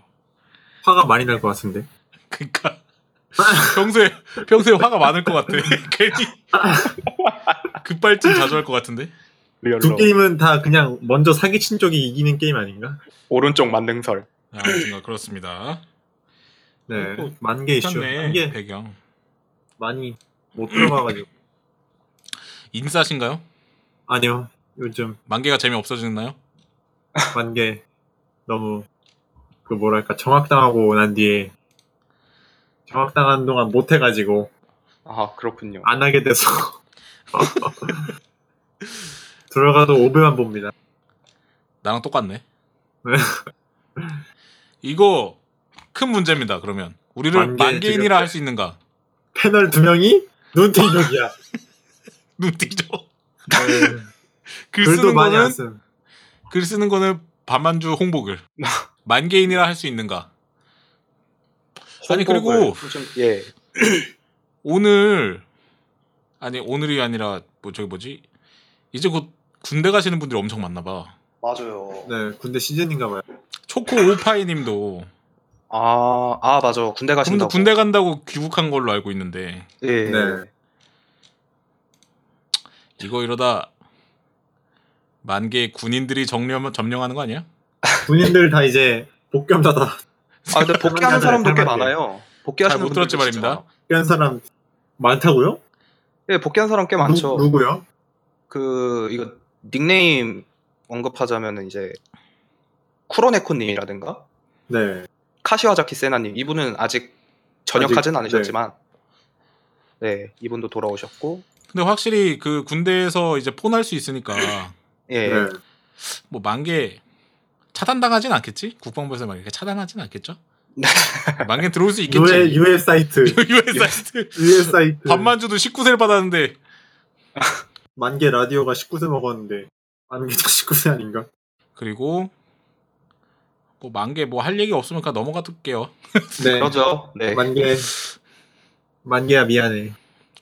화가 많이 날 것 같은데. *laughs* 그러니까 평소에 평소에 화가 많을 것 같아. *laughs* 괜히 급발진 자주 할 것 같은데. 리얼로 두 게임은 다 그냥 먼저 사기친 쪽이 이기는 게임 아닌가? 오른쪽 만능설. 아, 그렇습니다. 네. 어, 만개 이슈. 한개 배경. 많이 못 들어가가지고. *laughs* 인싸신가요? 아니요. 요즘 만개가 재미 없어지나요? 만개 너무 그 뭐랄까 정확당하고 난 뒤에 정확당한 동안 못 해가지고 아 그렇군요. 안 하게 돼서 *laughs* 들어가도 5배만 봅니다. 나랑 똑같네. 네. 이거 큰 문제입니다. 그러면 우리를 만개 만개인이라 할 수 있는가? 패널 두 명이 눈팅력이야. 눈 띄죠. 네. 글 쓰는 거는 쓴. 글 쓰는 거는 반만주 홍보글. *laughs* 만개인이라 할 수 있는가? 아니, 그리고- 예 *clears throat* 오늘 아니 오늘이 아니라 뭐 저기 뭐지? 이제 곧 군대 가시는 분들이 엄청 많나 봐. 맞아요. 네, 군대 시즌인가 봐요. 초코 오파이님도 아, 아 맞아. 군대 가신다고. 군대 간다고 귀국한 걸로 알고 있는데 예. 네. 이거 이러다 만 개 군인들이 정령 점령하는 거 아니야? *laughs* 군인들 다 이제 복귀한다다. 아 근데 복귀하는 *laughs* 사람도 꽤. 많아요. 복귀하시는 잘못 들었지 말입니다. 복귀한 사람 많다고요? 예, 복귀한 사람 꽤 많죠. 누, 구요 그 이거 닉네임 언급하자면은 이제 쿠로네코님이라든가 네. 카시와자키 세나님 이분은 아직 전역하진 아직, 않으셨지만 네. 이분도 돌아오셨고 근데 확실히 그 군대에서 이제 폰할 수 있으니까 *clears throat* 예 네. 뭐 만개 차단당하진 않겠지? 국방부에서 막 이렇게 차단하진 않겠죠? *laughs* 만개 들어올 수 있겠지. 유해 유해 *laughs* 사이트. 유엔 사이트 유해 사이트. 반만주도 19세를 받았는데 만개 라디오가 19세 먹었는데 만개도 19세 아닌가? 그리고 뭐 만개 뭐 할 얘기 없으면 그냥 넘어가둘게요. *laughs* 네. 그러죠 네. 만개 만개야 미안해.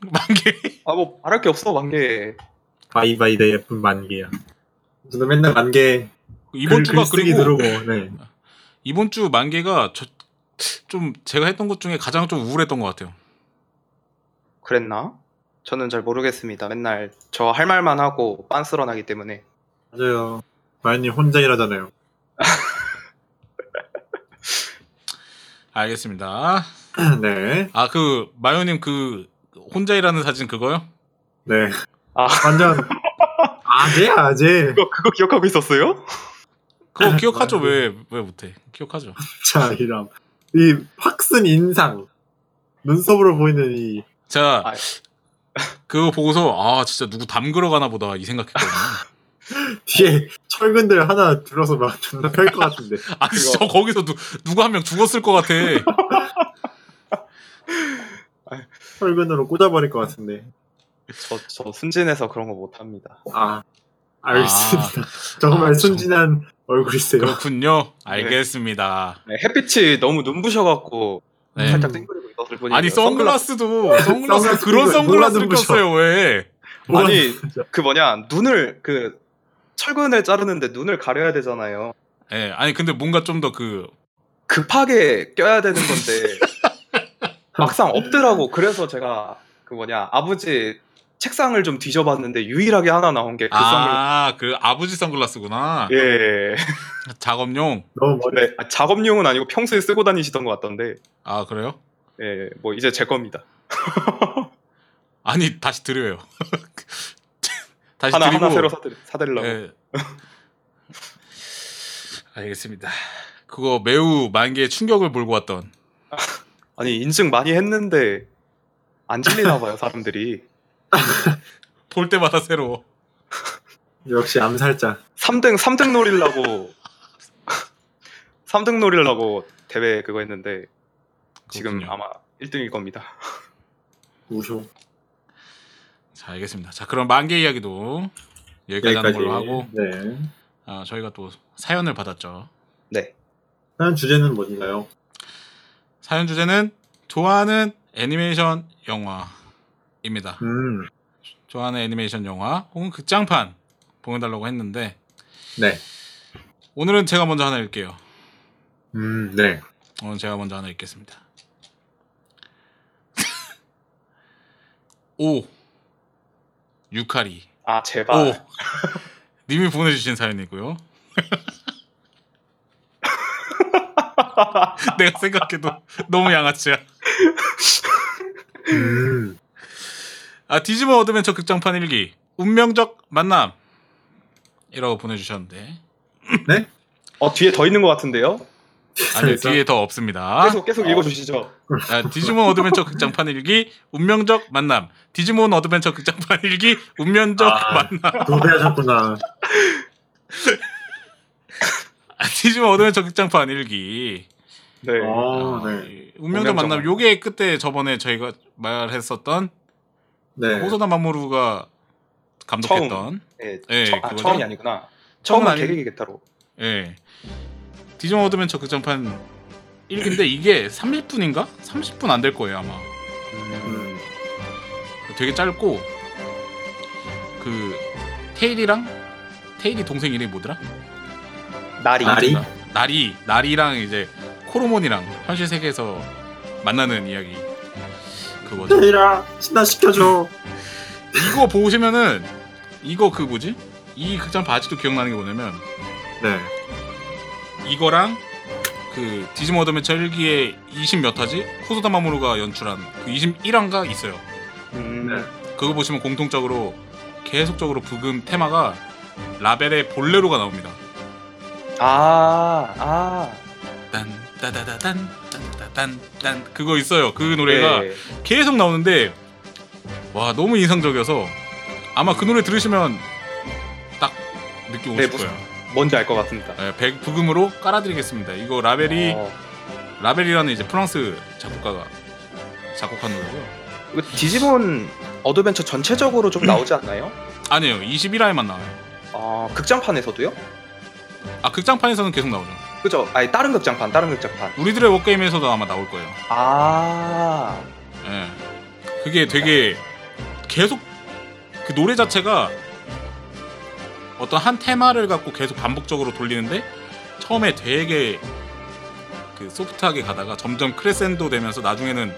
만개 아 뭐 말할 게 없어 만개 바이바이 내 예쁜 만개야. 저도 맨날 만개 이번 글, 주가 글쓰기 그리고 들어오고 네. 이번 주 만개가 저, 좀 제가 했던 것 중에 가장 좀 우울했던 것 같아요. 그랬나? 저는 잘 모르겠습니다. 맨날 저 할 말만 하고 빤스런하기 때문에 맞아요. 마연님 혼자 일하잖아요. *laughs* 알겠습니다. *clears throat* 네. 아 그 마요님 그 혼자 일하는 사진 그거요? 네. 아. 완전 *laughs* 아재 아재. 그거 그거 기억하고 있었어요? 그거 기억하죠? 왜 왜 못해? 기억하죠. *laughs* 자 이람. 이 확슨 인상. 눈썹으로 보이는 이 제가 아. 그거 보고서 아 진짜 누구 담그러 가나 보다 이 생각했거든요. *laughs* *laughs* 뒤에 철근들 하나 둘러서 막 존나 펼것 같은데. *laughs* 아 진짜 거기서 누, 누구 한명 죽었을 것 같아. *laughs* 철근으로 꽂아버릴 것 같은데. 저, 저 순진해서 그런 거 못합니다. 아 알겠습니다. 정말 아, 순진한 얼굴이세요. 그렇군요. 알겠습니다. 네, 햇빛이 너무 눈부셔갖고 네. 살짝 찡그리고 있었을 뿐이에요. 아니 선글라스도 선글라스 선글라스 그런 선글라스를. 꼈어요 왜? 아니. 그 뭐냐 눈을 그 철근을 자르는데 눈을 가려야 되잖아요. 예, 아니 근데 뭔가 좀 더 그 급하게 껴야 되는 건데 *laughs* 막상 없더라고. 그래서 제가 그 뭐냐 아버지 책상을 좀 뒤져봤는데 유일하게 하나 나온 게그 선글라스. 아, 그 아버지 선글라스구나. 예. 작업용. 너무. 네, 아, 작업용은 아니고 평소에 쓰고 다니시던 것 같던데. 아, 그래요? 예, 뭐 이제 제 겁니다. *laughs* 아니, 다시 드려요. 다시 하나 드리고 하나 새로 사드리, 사드리려고. 예. *laughs* 알겠습니다. 그거 매우 만개의 충격을 몰고 왔던 아니 인증 많이 했는데 안 질리나 봐요 사람들이. *laughs* 볼 때마다 새로. 역시 암살자. 3등 3등 노리려고 3등 노리려고 대회 그거 했는데 지금 그렇군요. 아마 1등일 겁니다. 우쇼. 자, 알겠습니다. 자, 그럼 만개 이야기도 여기까지 하는 걸로 하고 네. 아, 저희가 또 사연을 받았죠. 네. 다른 주제는 뭔가요? 사연 주제는 좋아하는 애니메이션 영화입니다. 음. 좋아하는 애니메이션 영화 혹은 극장판 보내달라고 했는데 네. 오늘은 제가 먼저 하나 읽게요. 음, 네. 오늘 제가 먼저 하나 읽겠습니다. *laughs* 오 유카리 아 제발. 오 *laughs* 님이 보내주신 사연이고요. *laughs* 내가 생각해도 너무 양아치야. 음, 아 디지몬 어드벤처 극장판 1기 운명적 만남 이라고 보내주셨는데 네? 어 뒤에 더 있는 것 같은데요? 아니 진짜? 뒤에 더 없습니다. 계속 계속 읽어주시죠. 아, 디지몬 어드벤처 극장판 1기 운명적 만남 디지몬 어드벤처 극장판 1기 운명적 아. 만남 두배 하셨구나. 아, 디지몬 어드벤처 극장판 1기 네. 어, 아, 네. 이 운명적 만남. 요게 그때 저번에 저희가 말했었던 네. 호소다 마모루가 감독했던 네. 예, 처, 아, 그거죠? 처음이 아니구나. 처음은 아니- 개개개타로. 예. 디지몬 어드벤처 극장판 1기인데 이게 30분인가? 30분 안 될 거예요 아마 음. 되게 짧고 그 태일이랑 태일이 동생 이름이 뭐더라? 나리. 나리? 나리 나리랑 이제 코로몬이랑 현실 세계에서 만나는 이야기 그거죠. 태일아, 진화시켜줘. *laughs* 이거 보시면은 이거 그 뭐지? 이 극장 아직도 기억나는 게 뭐냐면 네. 이거랑 그 디지몬 어드벤처 1기의 20몇 화지? 호소다 마모루가 연출한 그 21화가 있어요. 음. 네. 그거 보시면 공통적으로 계속적으로 부금 테마가 라벨의 볼레로가 나옵니다. 아, 아. 딴 따다다단 딴따단 딴 그거 있어요. 그 노래가 네. 계속 나오는데 와 너무 인상적이어서 아마 그 노래 들으시면 딱 느낌 네, 오실 무슨- 거예요. 뭔지 알 것 같습니다. 네, 백 부금으로 깔아드리겠습니다. 이거 라벨이 어, 라벨이라는 이제 프랑스 작곡가가 작곡한 노래고요. 이거 디지몬 어드벤처 전체적으로 좀 나오지 않나요? *clears throat* 아니에요. 21화에만 나와요. 아, 극장판에서도요? 아 극장판에서는 계속 나오죠. 그죠? 아니 다른 극장판, 다른 극장판. 우리들의 워게임에서도 아마 나올 거예요. 아, 예. 그게 되게 계속 그 노래 자체가 어떤 한 테마를 갖고 계속 반복적으로 돌리는데 처음에 되게 그 소프트하게 가다가 점점 크레센도 되면서 나중에는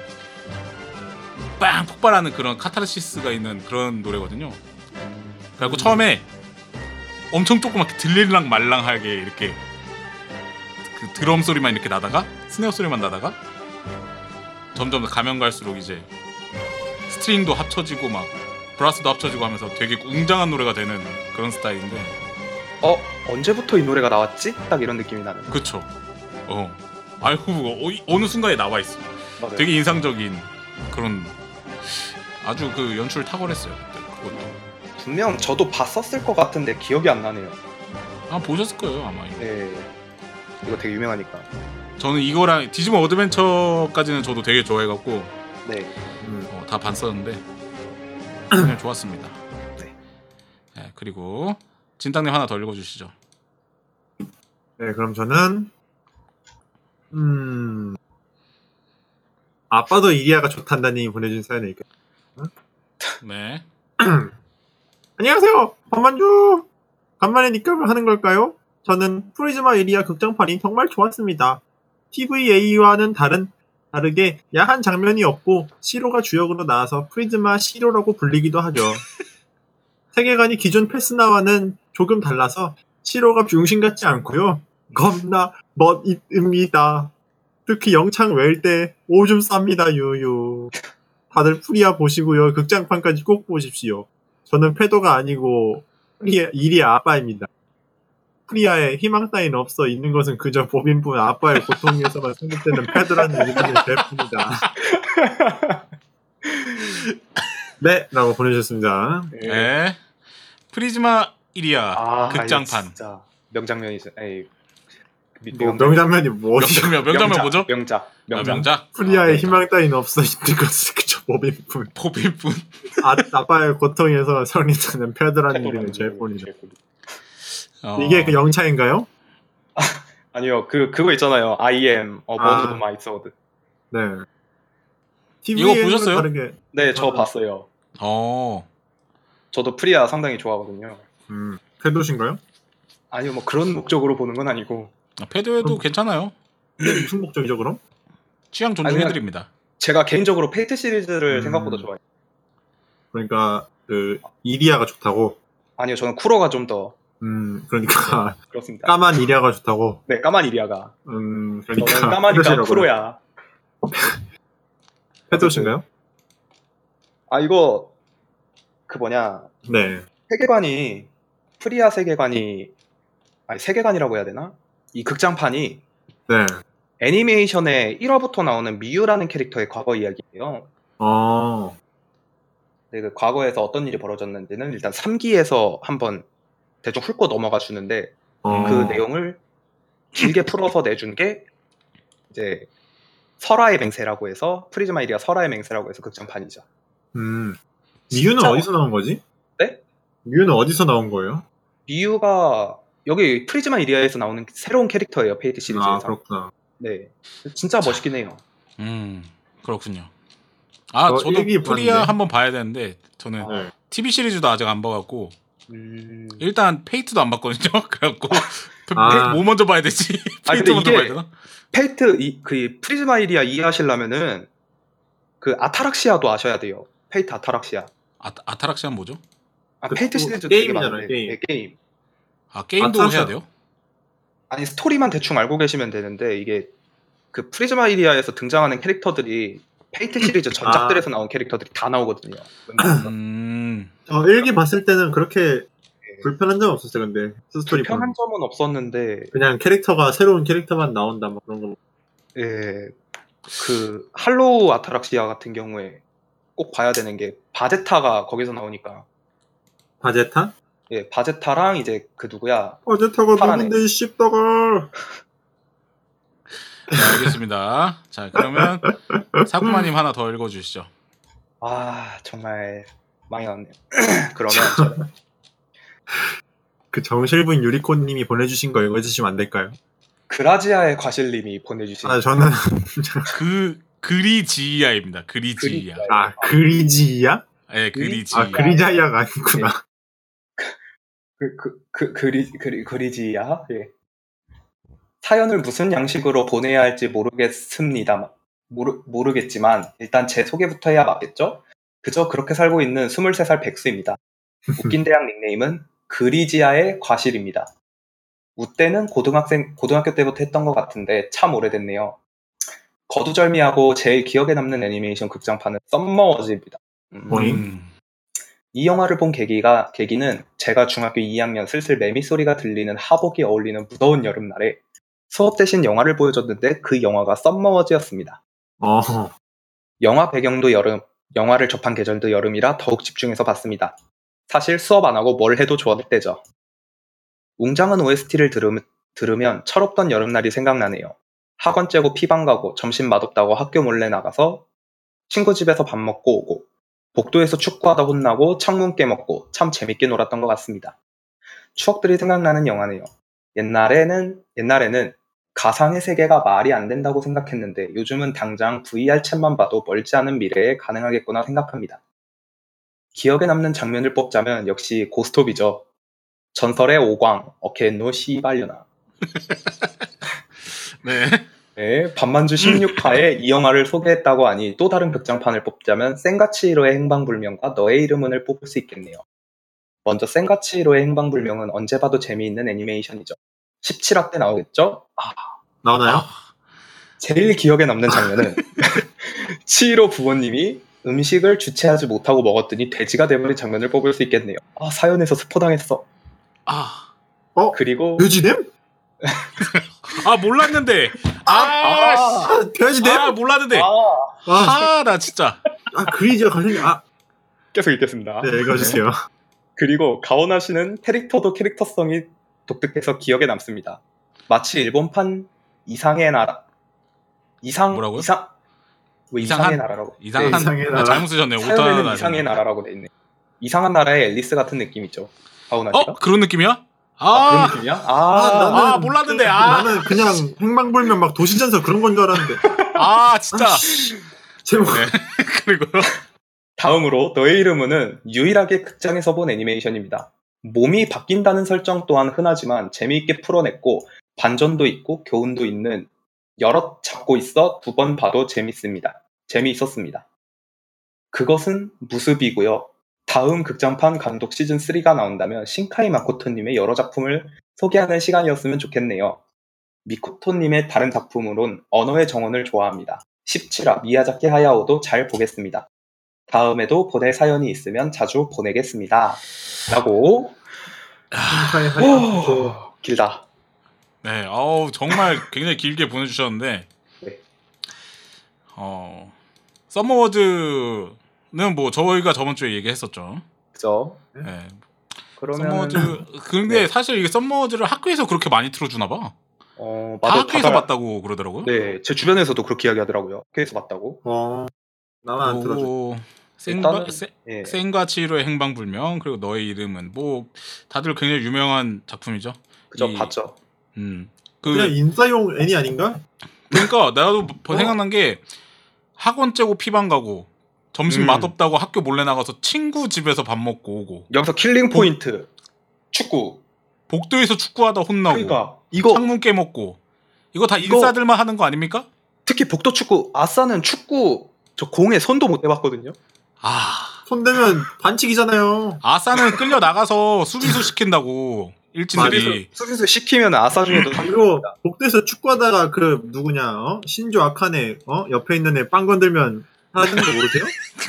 빵 폭발하는 그런 카타르시스가 있는 그런 노래거든요. 그래갖고 처음에 엄청 조그맣게 들릴랑 말랑하게 이렇게 그 드럼 소리만 이렇게 나다가 snare 소리만 나다가 점점 더 가면 갈수록 이제 string도 합쳐지고 막 brass도 합쳐지고 하면서 되게 웅장한 노래가 되는 그런 스타일인데 어 언제부터 이 노래가 나왔지? 딱 이런 느낌이 나는. 그쵸 어 알고 보고 어, 이- 어느 순간에 나와 있어 맞아요. 되게 인상적인 그런 아주 그 연출 탁월했어요 그것도 분명 저도 봤었을 것 같은데 기억이 안 나네요. 아 보셨을 거예요 아마 이거. 네, 이거 되게 유명하니까. 저는 이거랑 디지몬 어드벤처까지는 저도 되게 좋아해갖고 네, 음, 어, 다 봤었는데 그냥 좋았습니다 네. 네, 그리고 진땅님 하나 더 읽어주시죠 네, 그럼 저는 음 아빠도 이리아가 좋단다니 보내준 사연을 읽네 *clears throat* 안녕하세요, 반만주. 간만에 니값을 하는 걸까요? 저는 프리즈마 이리아 극장판이 정말 좋았습니다. TVA와는 다른 다르게 야한 장면이 없고 시로가 주역으로 나와서 프리즈마 시로라고 불리기도 하죠. *laughs* 세계관이 기존 패스나와는 조금 달라서 시로가 병신 같지 않고요. 겁나 멋입니다. 특히 영창 외일 때 오줌 쌉니다 유유. 다들 프리아 보시고요. 극장판까지 꼭 보십시오. 저는 패도가 아니고 프리아, 이리아 아빠입니다. 프리아에 희망 따윈 없어 있는 것은 그저 법인뿐 아빠의 고통 위해서만 생각되는 패도라는 이름을 될 뿐이다. *laughs* 네, 라고 보내주셨습니다. 네. 네. 프리즈마 이리아 아, 극장판. 명장면이죠. 에이, 미- 뭐, 명장- 명장면이 뭐지? 명장면, 명장면 뭐죠? 명작, 아, 명작. 명작. 프리아의 아, 희망 따윈 없어 있는 것은 그저 법인뿐 포빈뿐. 아, 아빠의 고통에서 성립되는 패도라는 이름을 될 뿐이다. 어, 이게 그 영차인가요? *laughs* 아니요, 그 그거 있잖아요. I am the bone 아. of my sword. 네. 이거 보셨어요? 다르게, 네, 저 아. 봤어요. 어. 저도 프리아 상당히 좋아하거든요. 음, 페도신가요? 아니요 뭐 그런 목적으로 보는 건 아니고 아, 페도여도 괜찮아요. 무슨 목적이죠 그럼? 취향 존중해드립니다. 제가 개인적으로 페이트 시리즈를 음. 생각보다 좋아해요. 그러니까 그 이리아가 좋다고. 아니요 저는 쿠로가 좀 더 음 그러니까 그렇습니다. 까만 이리아가 좋다고. 네 까만 이리아가 음 그러니까 까마니까. 쿠로야. 페도신가요? 아 이거 그 뭐냐 네. 세계관이 프리아 세계관이 아니 세계관이라고 해야 되나? 이 극장판이 네. 애니메이션의 1화부터 나오는 미유라는 캐릭터의 과거 이야기예요. 어. 네, 그 과거에서 어떤 일이 벌어졌는지는 일단 3기에서 한번 대충 훑고 넘어가 주는데 어. 그 내용을 길게 풀어서 내준 게 이제 설화의 맹세라고 해서 프리즈마 이리아 설화의 맹세라고 해서 극장판이죠. 음. 미유는 진짜- 어디서 나온 거지? 네? 미유는 어디서 나온 거예요? 미유가 여기 프리즈마 이리아에서 나오는 새로운 캐릭터예요 페이트 시리즈에서. 아 그렇구나. 네, 진짜 멋있긴 해요. 음 그렇군요. 아저 저도 프리아. 한번 봐야 되는데 저는 네. TV 시리즈도 아직 안 봐갖고 음... 일단 페이트도 안 봤거든요. 그래갖고 *laughs* 아. 뭐 먼저 봐야 되지? 아, *laughs* 페이트 근데 먼저 이게- 봐야 되나? 페이트 이, 그 프리즈마 이리아 이해하시려면은 그 아타락시아도 아셔야 돼요. 페이트 아타락시아. 아, 아타락시안 뭐죠? 아, 그 페이트 또 시리즈 게임이잖아요, 게임. 네, 게임. 아 게임도 아타락시아- 해야 돼요? 아니 스토리만 대충 알고 계시면 되는데 이게 그 프리즈마 이리아에서 등장하는 캐릭터들이 페이트 시리즈 전작들에서 나온 캐릭터들이 다 나오거든요. 음 저 1기 봤을 때는 그렇게 불편한 점 없었어요. 근데 스토리 불편한 점은 없었는데 그냥 캐릭터가 새로운 캐릭터만 나온다 뭐 그런 거. 예, 그 할로우 아타락시아 같은 경우에 꼭 봐야 되는 게 바제트가 거기서 나오니까 바제타? 예, 바제타랑 이제 그 누구야 바제타가. 누군데 이 씹다가 네, 알겠습니다. 자 그러면 사쿠마님 하나 더 읽어주시죠. 아 정말 많이 나왔네요. *clears throat* 그러면 저는 그 정실분 유리코님이 보내주신 거 읽어주시면 안 될까요? 그라지아의 과실님이 보내주신 아 저는 *laughs* 그 그리지야입니다. 그리지야. 그리지야. 아 그리지야? 예, 그리지야. 아 그리자야가 아니구나. 그, 그, 그, 그리, 그리, 그리지야? 예. 사연을 무슨 양식으로 보내야 할지 모르겠습니다. 모르, 모르겠지만, 일단 제 소개부터 해야 맞겠죠? 그저 그렇게 살고 있는 23살 백수입니다. *laughs* 웃긴 대학 닉네임은 그리지아의 과실입니다. 우때는 고등학생, 고등학교 때부터 했던 것 같은데 참 오래됐네요. 거두절미하고 제일 기억에 남는 애니메이션 극장판은 썸머워즈입니다. 음. 음. 이 영화를 본 계기가 계기는 제가 중학교 2학년 슬슬 매미 소리가 들리는 하복이 어울리는 무더운 여름날에 수업 대신 영화를 보여줬는데 그 영화가 썸머워즈였습니다. 어 영화 배경도 여름, 영화를 접한 계절도 여름이라 더욱 집중해서 봤습니다. 사실 수업 안 하고 뭘 해도 좋았을 때죠. 웅장한 OST를 들으면, 들으면 철없던 여름날이 생각나네요. 학원 째고 피방 가고 점심 맛없다고 학교 몰래 나가서 친구 집에서 밥 먹고 오고 복도에서 축구하다 혼나고 창문 깨먹고 참 재밌게 놀았던 것 같습니다. 추억들이 생각나는 영화네요. 옛날에는 옛날에는 가상의 세계가 말이 안 된다고 생각했는데 요즘은 당장 VR 챗만 봐도 멀지 않은 미래에 가능하겠구나 생각합니다. 기억에 남는 장면을 뽑자면 역시 고스톱이죠. 전설의 오광, 어케노 시발려나. *laughs* 네. 네, 반만주 16화에 *laughs* 이 영화를 소개했다고 하니 또 다른 극장판을 뽑자면 센가치히로의 행방불명과 너의 이름은을 뽑을 수 있겠네요. 먼저 센가치히로의 행방불명은 언제 봐도 재미있는 애니메이션이죠. 17화 때 나오겠죠? 아, 나오나요? 제일 기억에 남는 장면은 *laughs* 치히로 부모님이 음식을 주체하지 못하고 먹었더니 돼지가 돼버린 장면을 뽑을 수 있겠네요. 아, 사연에서 스포당했어. 아, 어 그리고 돼지됨? 아 몰랐는데. 아, 씨. 아 돼지됨? 아 몰랐는데. 아, 아, 아, 나 진짜. 아 그리지가 관련이 아 계속 읽겠습니다. 네, 읽어주세요. 그리고 가오나 씨는 캐릭터도 캐릭터성이 독특해서 기억에 남습니다. 마치 일본판 이상의 나라 이상 뭐라고요? 이상 뭐 이상한? 이상의 나라라고 이상한 네, 이상의 아, 나라. 잘못 쓰셨네요. 사연에는 오타나 이상의 나라라고 돼 있네. 이상한 나라의 앨리스 같은 느낌이죠. 가오나 씨가 어 그런 느낌이야? 아, 아, 그런 느낌이야? 아, 아, 아, 몰랐는데, 아. 나는 그냥 행방불명 막 도시전설 그런 건 줄 알았는데 아 진짜. 제목 네. *laughs* 그리고 다음으로 너의 이름은 유일하게 극장에서 본 애니메이션입니다. 몸이 바뀐다는 설정 또한 흔하지만 재미있게 풀어냈고 반전도 있고 교훈도 있는 여럿 잡고 있어 두 번 봐도 재밌습니다. 재미있었습니다. 그것은 무습이고요. 다음 극장판 감독 시즌 3가 나온다면 신카이 마코토님의 여러 작품을 소개하는 시간이었으면 좋겠네요. 미코토님의 다른 작품으론 언어의 정원을 좋아합니다. 17화 미야자키 하야오도 잘 보겠습니다. 다음에도 보낼 사연이 있으면 자주 보내겠습니다. 라고 하야토. 오, 길다. 네, 어우 정말 굉장히 길게 보내주셨는데, 네. 어 썸머워즈는 뭐 저희가 저번 주에 얘기했었죠. 그죠? 네, 그러면 썸머워즈 근데 네. 사실 이게 썸머워즈를 학교에서 그렇게 많이 틀어주나 봐. 어, 다 맞아. 학교에서 다가- 봤다고 그러더라고요. 네, 제 주변에서도 그렇게 이야기하더라고요. 학교에서 봤다고. 어, 나만 안 들어줘. 오, 생과 예. 생과 치히로의 행방불명 그리고 너의 이름은 뭐 다들 굉장히 유명한 작품이죠. 그죠, 이- 봤죠. 음. 그냥 그 인싸용 애니 아닌가? 그러니까 나도 어. 생각난 게 학원 째고 피방 가고 점심 음. 맛없다고 학교 몰래 나가서 친구 집에서 밥 먹고 오고 여기서 killing point. 축구. 복도에서 축구하다 혼나고 그러니까 이거 창문 깨먹고 이거 다 이거- 인싸들만 하는 거 아닙니까? 특히 복도 축구 아싸는 축구 저 공에 손도 못 대봤거든요. 아 손대면 반칙이잖아요. 아싸는 끌려 나가서 수비수 시킨다고 일진들이 수비수, 수비수 시키면 아싸 중에도 그리고 복도에서 축구하다가 그 누구냐 어? 신조 아카네 어? 옆에 있는 애 빵 건들면 사라지는 거 모르세요?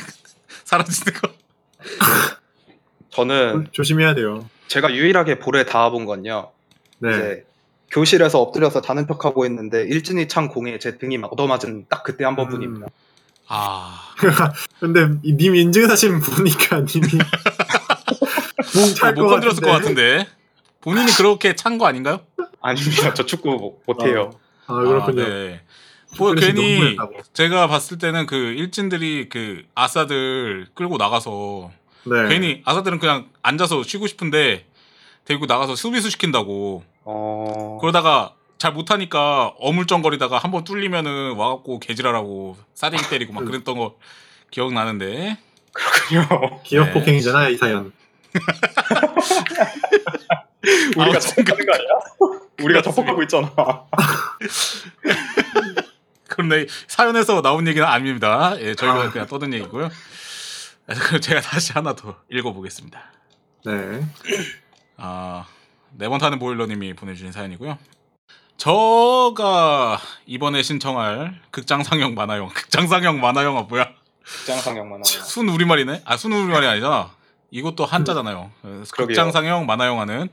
*laughs* 사라지는 거. 저는 조심해야 돼요. 제가 유일하게 볼에 닿아본 건요. 네. 이제 교실에서 엎드려서 자는 척하고 있는데 일진이 찬 공에 제 등이 막 얻어맞은 딱 그때 한 번뿐입니다. 아 근데 이님 인증사진 보니까 님이 뭉찰 못 건드렸을 것 같은데 본인이 그렇게 찬 거 아닌가요? 아닙니다. 저 축구 못- 못해요. 아 그렇군요. 아, 네. 뭐 괜히. 제가 봤을 때는 그 일진들이 그 아싸들 끌고 나가서 네. 괜히 아싸들은 그냥 앉아서 쉬고 싶은데 데리고 나가서 수비수 시킨다고 어... 그러다가 잘 못하니까 어물쩡거리다가 한번 뚫리면은 와갖고 개지랄하고 싸대기 때리고 막 그랬던 거 기억나는데 그렇군요. *laughs* 기억 네. 폭행이잖아요 이 사연. 우리가 접촉하는 거 아니야? 우리가 접촉하고 있잖아. *laughs* 그런데 사연에서 나온 얘기는 아닙니다. 예, 저희가 아. 그냥 떠든 얘기고요. 그럼 제가 다시 하나 더 읽어보겠습니다. 네. 아, 네번 타는 보일러님이 보내주신 사연이고요. 저가 이번에 신청할 극장 상영 만화 영화, 극장 상영 만화 영화 뭐야? 극장 상영만 하면. 순 우리말이네? 아, 순 우리말이 아니잖아. 이것도 한자잖아요. 어, 그러게요. 극장 상영 만화 영화는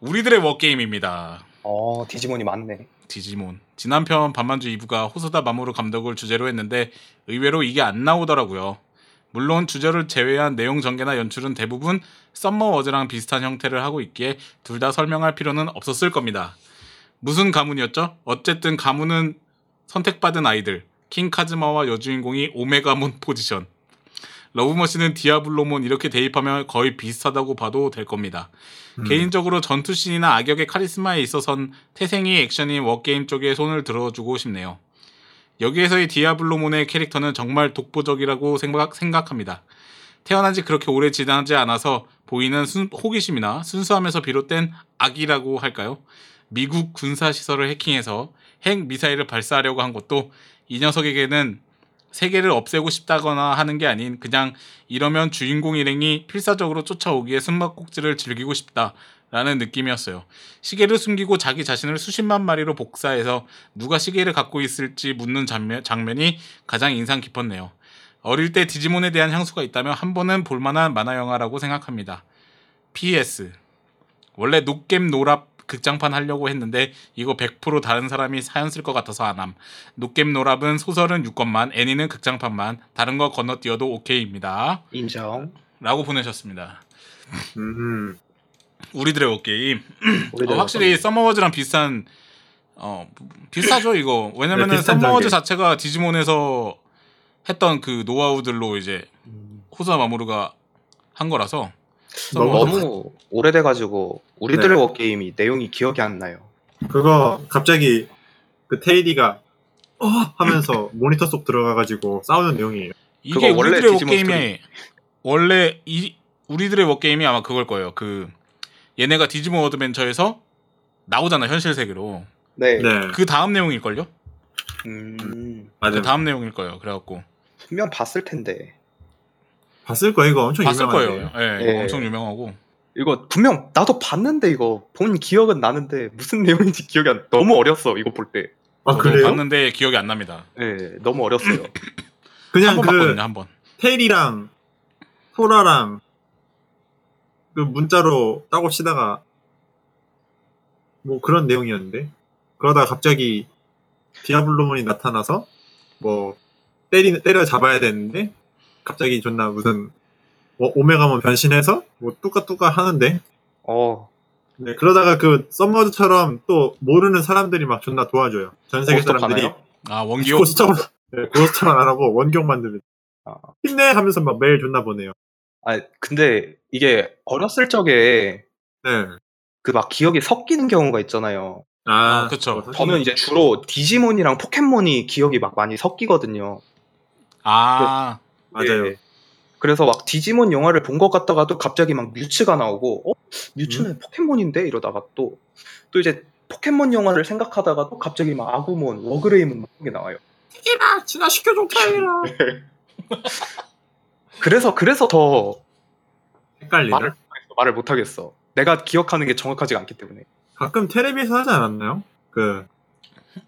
우리들의 워게임입니다. 어, 디지몬이 많네. 디지몬. 지난 편 반만주 2부가 호소다 마모루 감독을 주제로 했는데 의외로 이게 안 나오더라고요. 물론 주제를 제외한 내용 전개나 연출은 대부분 썸머 워즈랑 비슷한 형태를 하고 있기에 둘 다 설명할 필요는 없었을 겁니다. 무슨 가문이었죠? 어쨌든 가문은 선택받은 아이들. 킹 카즈마와 여주인공이 오메가몬 포지션. 러브머신은 디아블로몬 이렇게 대입하면 거의 비슷하다고 봐도 될 겁니다. 음. 개인적으로 전투씬이나 악역의 카리스마에 있어선 태생이 액션인 워게임 쪽에 손을 들어주고 싶네요. 여기에서의 디아블로몬의 캐릭터는 정말 독보적이라고 생각, 생각합니다. 태어난 지 그렇게 오래 지나지 않아서 보이는 순- 호기심이나 순수함에서 비롯된 악이라고 할까요? 미국 군사 시설을 해킹해서 핵 미사일을 발사하려고 한 것도 이 녀석에게는 세계를 없애고 싶다거나 하는 게 아닌 그냥 이러면 주인공 일행이 필사적으로 쫓아오기에 숨막꼭지를 즐기고 싶다 라는 느낌이었어요. 시계를 숨기고 자기 자신을 수십만 마리로 복사해서 누가 시계를 갖고 있을지 묻는 장면, 장면이 가장 인상 깊었네요. 어릴 때 디지몬에 대한 향수가 있다면 한 번은 볼만한 만화 영화라고 생각합니다. PS 원래 노겜 노랍 극장판 하려고 했는데 이거 100% 다른 사람이 사연 쓸 것 같아서 안함. 노겜 노랍은 소설은 6권만, 애니는 극장판만, 다른 거 건너뛰어도 오케이입니다. 인정. 라고 보내셨습니다. 음. 우리들의. 우리들 어, 확실히 서머워즈랑 비슷한 어 비슷하죠 이거 왜냐면은 네, 서머워즈. 자체가 디지몬에서 했던 그 노하우들로 이제 음, 호소다 마모루가 한 거라서 너무 서머워즈- 너무 오래돼가지고 우리들의 네. 워게임이 내용이 기억이 안 나요. 그거 갑자기 그 태일이가 어 하면서 *laughs* 모니터 속 들어가가지고 싸우는 내용이에요. 이게 원래 워게임이 원래 이 우리들의 워게임이 아마 그걸 거예요 그 얘네가 디지몬 어드벤처에서 나오잖아 현실 세계로. 네. 네. 그 다음 내용일걸요? 음, 맞아요. 그 다음 내용일 거예요. 그래갖고 분명 봤을 텐데. 봤을 거예요. 이거 엄청 봤을 유명한데. 거예요. 예, 예. 엄청 유명하고. 이거 분명 나도 봤는데 이거 본 기억은 나는데 무슨 *laughs* 내용인지 기억이 안 너무 어렸어 이거 볼 때. 아 저도 그래요? 봤는데 기억이 안 납니다. 네, 너무 어렸어요. *coughs* 그냥 한번 그 봤거든요, 한 번. 테일이랑 소라랑 그 문자로 따고 치다가 뭐 그런 내용이었는데 그러다가 갑자기 디아블로몬이 나타나서 뭐 때리 때려 잡아야 되는데 갑자기 존나 무슨 뭐 오메가몬 변신해서 뭐 뚜까뚜까 하는데 어, 네, 그러다가 그 썸머드처럼 또 모르는 사람들이 막 존나 도와줘요. 전 세계 사람들이? 아 원기호. 고스톱 네, 고스톱 안 하고 원경 만듭니다. 아. 힘내 하면서 막 메일 존나 보내요. 아 근데 이게 어렸을 적에 네. 그 막 기억이 섞이는 경우가 있잖아요. 아, 그쵸. 그거 저는 이제 주로 디지몬이랑 포켓몬이 기억이 막 많이 섞이거든요. 아 맞아요. 예. 그래서 막 디지몬 영화를 본 것 같다가도 갑자기 막 뮤츠가 나오고, 어? 뮤츠는 음. 포켓몬인데? 이러다가 또, 또 이제 포켓몬 영화를 생각하다가도 갑자기 막 아구몬, 워그레이몬 막 이런 게 나와요. 아, 진화시켜줘, 타이라. *laughs* 그래서, 그래서 더 헷갈리나? 말을, 말을 못 하겠어. 내가 기억하는 게 정확하지가 않기 때문에. 가끔 텔레비에서 하지 않았나요? 그,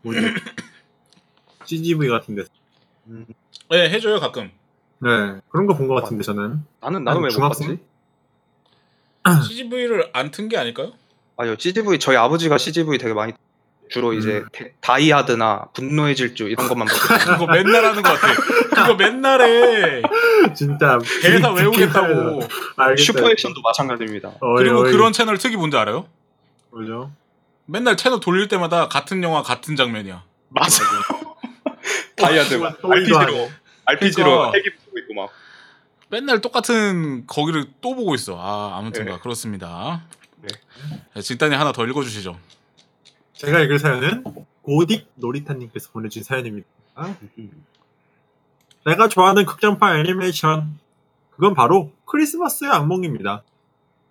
뭐지? *coughs* CGV 같은 데서. 음, 네, 해줘요 가끔. 네. 그런 거 본 것 같은데, 저는. 나는, 나는 왜 못? 봤지? *clears throat* CGV를 안 튼 게 아닐까요? 아요, CGV, 저희 아버지가 CGV 되게 많이, 주로 이제 음. 데- 다이아드나 분노의 질주 이런 것만 보거든요. *laughs* 그거 맨날 하는 것 같아. 그거 맨날 해. *laughs* 진짜. 대사 외우겠다고. 슈퍼 액션도 마찬가지입니다. 어이, 그리고 어이. 그런 채널 특이 뭔지 알아요? 뭐죠? 맨날 채널 돌릴 때마다 같은 영화 같은 장면이야. 맞아. *laughs* 다이아드 RPG로 하네. RPG로 그러니까. 맨날 똑같은 거기를 또 보고 있어. 아 아무튼가 네. 그렇습니다. 네. 네, 진단이 하나 더 읽어주시죠. 제가 읽을 사연은 고딕 놀이타님께서 보내주신 사연입니다. 내가 좋아하는 극장판 애니메이션. 그건 바로 크리스마스의 악몽입니다.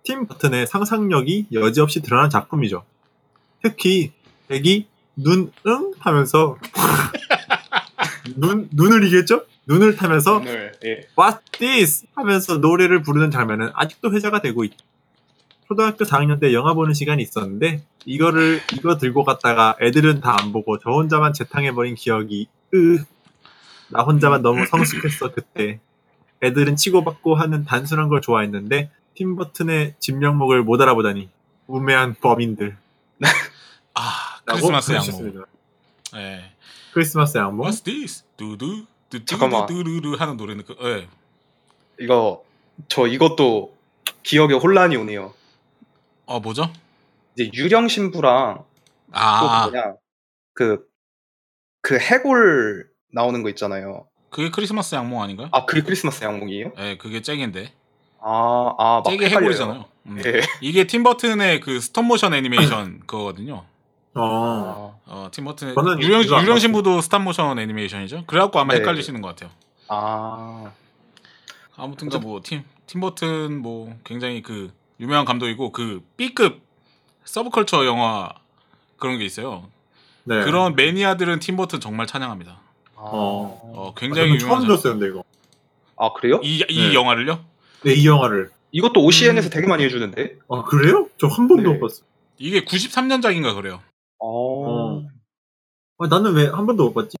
팀 버튼의 상상력이 여지없이 드러난 작품이죠. 특히 백이 눈, 응? 하면서 *laughs* 눈, 눈을 이겠죠? 눈을 타면서 오늘 예. What's this? 하면서 노래를 부르는 장면은 아직도 회자가 되고 있죠. 초등학교 4학년 때 영화 보는 시간이 있었는데 이거를 이거 들고 갔다가 애들은 다 안 보고 저 혼자만 재탕해버린 기억이 으. 나 혼자만 너무 성숙했어 그때. 애들은 치고받고 하는 단순한 걸 좋아했는데 팀버튼의 집명목을 못 알아보다니 우매한 범인들. 아 크리스마스 양모. 네. 크리스마스 양모. What's this? 두두 잠깐만. 두두두두두 하는 노래는 그. 예. 이거 저 이것도 기억에 혼란이 오네요. 어 뭐죠? 이제 유령 신부랑 아 또 뭐냐 그그 해골 나오는 거 있잖아요. 그게 크리스마스 악몽 아닌가요? 아 그게 크리스마스 악몽이에요? 예, 그게 잭인데. 아 아막 잭이 해골이잖아요. 음. 예. 이게 팀버튼의 그 스톱모션 애니메이션 *laughs* 그거거든요. 어. 아, 어, 팀 버튼 저는 유령 이거 안 유령 봤어요. 신부도 스탑 모션 애니메이션이죠. 그래갖고 아마 네. 헷갈리시는 것 같아요. 아 아무튼가 뭐팀 팀 버튼 뭐 굉장히 그 유명한 감독이고 그 B급 서브컬처 영화 그런 게 있어요. 네. 그런 매니아들은 팀 버튼 정말 찬양합니다. 어. 어, 아, 굉장히 저는 처음 유명하죠. 들었어요, 근데 이거. 아 그래요? 이, 이 네. 영화를요? 네, 이 영화를. 이것도 OCN에서 되게 많이 해주는데. 아, 그래요? 저 한 번도 네. 못 봤어요. 이게 93년작인가 그래요. 어. 아, 나는 왜 한 번도 못 봤지?